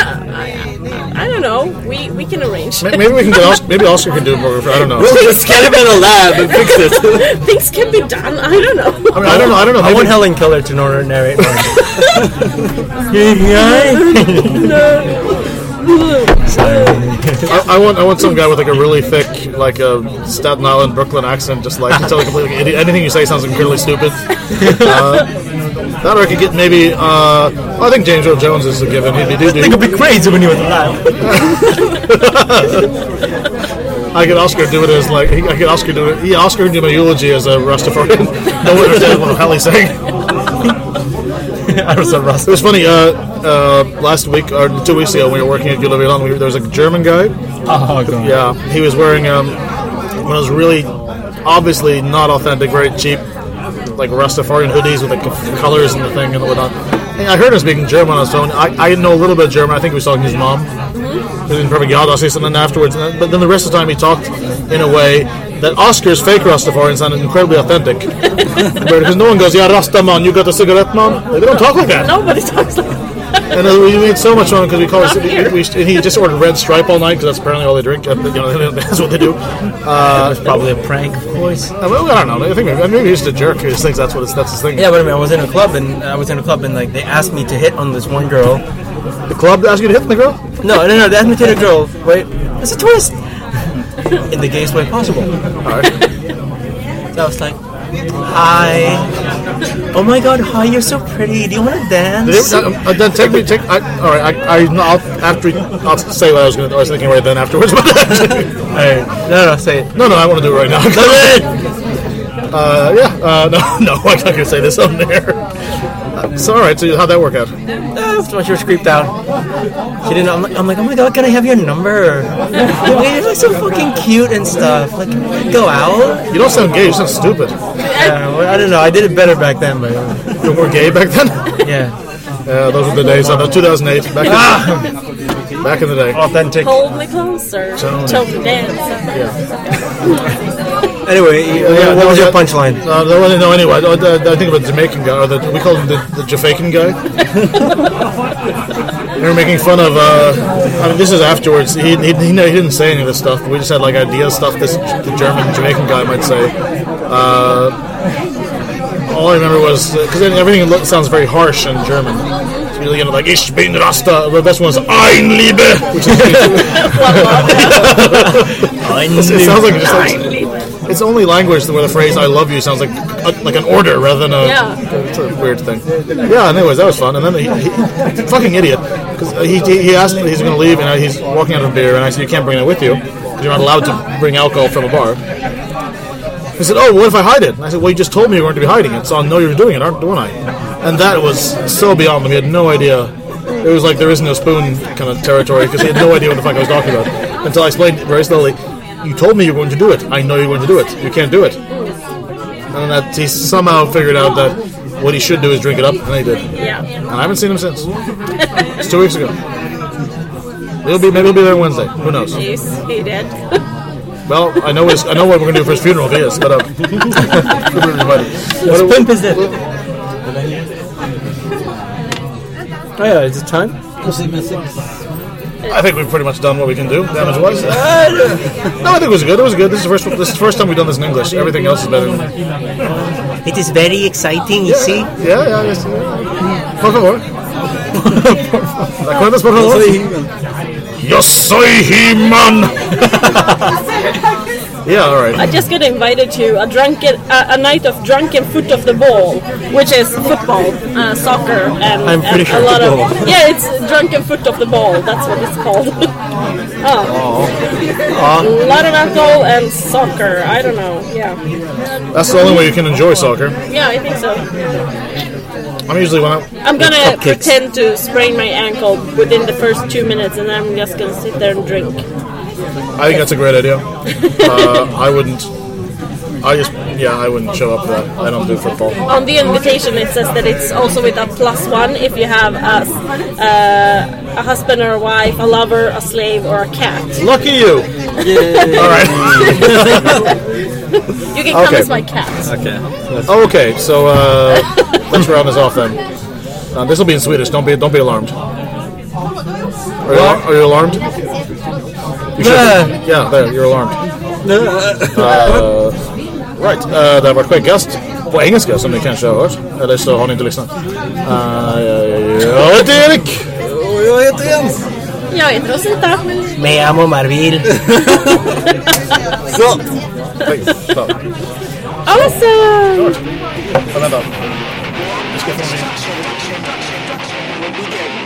I don't know. We we can arrange. Ma- Maybe we can get Oscar, maybe Oscar can do it Morgan I don't know. We'll just get him in a lab and fix it. Things can be done. I don't know. I mean, I don't know. I don't know. I want Maybe, Helen Keller to nar- narrate. I, I want I want some guy with like a really thick like a Staten Island Brooklyn accent, just like to tell a completely idiot. Anything you say sounds incredibly stupid. Uh, that or I could get maybe. Uh, I think James Earl Jones is a given. He'd be Think do it'd be crazy when you was alive. I could Oscar do it as like he, I could Oscar do it. Yeah, Oscar do my eulogy as a Rastafarian. no one understands what the hell he's saying. I was a Russ. It was funny. Uh, uh, last week or two weeks ago, when we were working at Milan, we, there was a German guy. Oh, God. Yeah, he was wearing um, one of those really obviously not authentic, very cheap, like Rastafarian hoodies with like the colors and the thing and whatnot. And I heard him speaking German on his phone. I, I know a little bit of German. I think he was talking to his mom. Mm-hmm. He was in perfect yard. I'll say something afterwards. And then, afterwards. but then the rest of the time he talked in a way that Oscar's fake Rastafarian sounded incredibly authentic. because no one goes, "Yeah, Rasta man, you got a cigarette, man." They don't talk like that. Nobody talks like that. And uh, we made so much fun because we call Not it. We, we, he just ordered Red Stripe all night because that's apparently all they drink. You know, that's what they do. Uh, Probably a prank, of course. I, mean, I don't know. I think maybe, maybe he's just a jerk. He just thinks that's what it's, that's his thing. Yeah, but I mean, I was in a club and I was in a club and like they asked me to hit on this one girl. The club asked you to hit on the girl. No, no, no. They asked me to hit a girl. Wait, it's a twist. In the gayest way possible. All right. So I was like, hi. Oh my god, hi, you're so pretty. Do you want to dance? It- uh, uh, then take me. Take. I, all right. I, I, I'll, after I'll say what I was going to. I was thinking right then afterwards. But Alright, no, no, say it. no, no, I want to do it right now. uh, yeah. Uh, no, no. I'm not going to say this on there. So all right. So how'd that work out? After she was creeped out. She didn't. I'm like, I'm like, oh my god, can I have your number? You're like so fucking cute and stuff. Like, go out. You don't sound gay. You sound stupid. Yeah, well, I don't know. I did it better back then, but uh, You were gay back then. yeah, Yeah, those were the days. Uh, 2008. Back in, back in the day. authentic. Hold me closer. Tony. Tony dance. Anyway, Yeah, what was your that- punchline? Uh, no, well, no, anyway, I, I, I think about the Jamaican guy, or the, we call him the, the Jafakan guy. they were making fun of, uh, I mean, this is afterwards. He, he, he, he didn't say any of this stuff, but we just had like ideas, stuff this the German Jamaican guy might say. Uh, all I remember was, uh, because everything lo- sounds very harsh in German. It's really, you know, like, Ich bin Rasta. The best one is Ein Liebe, which is, it sounds like just like, it's only language where the phrase "I love you" sounds like a, like an order rather than a, Yeah. a weird thing. Yeah. Anyways, that was fun. And then he, he fucking idiot because he, he he asked me he's going to leave and he's walking out of beer and I said you can't bring it with you because you're not allowed to bring alcohol from a bar. He said, "Oh, what if I hide it?" And I said, "Well, you just told me you weren't to be hiding it, so I know you're doing it, aren't don't I?" And that was so beyond him. He had no idea. It was like there is no spoon kind of territory because he had no idea what the fuck I was talking about until I explained very slowly. You told me you were going to do it. I know you're going to do it. You can't do it. And that he somehow figured out that what he should do is drink it up, and he did. Yeah. And I haven't seen him since. It's two weeks ago. He'll be maybe he'll be there Wednesday. Who knows? Jeez, he did. Well, I know his, I know what we're gonna do for his funeral if he is, but uh, what, Pimp is it? Oh yeah, is it time? I think we've pretty much done what we can do, damage wise. no, I think it was good. It was good. This is the first. This is the first time we've done this in English. Everything else is better. Than, It is very exciting, you see. yeah, yeah, yes. yeah. Por favor. ¿De acuerdo, por favor? Yo soy He-Man. yeah, all right. I just got invited to a drunken a, a night of drunken foot of the ball, which is football, uh, soccer, and, I'm pretty and sure a lot football. of yeah, it's drunken foot of the ball. That's what it's called. oh. a lot of alcohol and soccer. I don't know. Yeah, That's the only way you can enjoy soccer. yeah, I think so. I'm usually when I, I'm gonna Cupcakes. pretend to sprain my ankle within the first two minutes, and then I'm just gonna sit there and drink. I think that's a great idea. Uh, I wouldn't. I just, yeah, I wouldn't show up for that. I don't do football. On the invitation, it says that it's also with a plus one if you have a, uh, a husband or a wife, a lover, a slave, or a cat. Lucky you. All right. You can come Okay. as my cat. Okay. Okay, so uh, let's round this off then. Uh, this will be in Swedish. Don't be don't be alarmed. Are you, are you alarmed? You should. Yeah. Yeah, there. You're alarmed. Uh, right. Uh, det har varit Skäggkast på engelska som ni kanske har hört. Eller så har ni inte lyssnat. Uh, jag heter Erik. Och jag heter Jens. Jag heter Rosita. Me amo Marvil. Så. Nej, så. Awesome! Ja, Vänta. Will begin.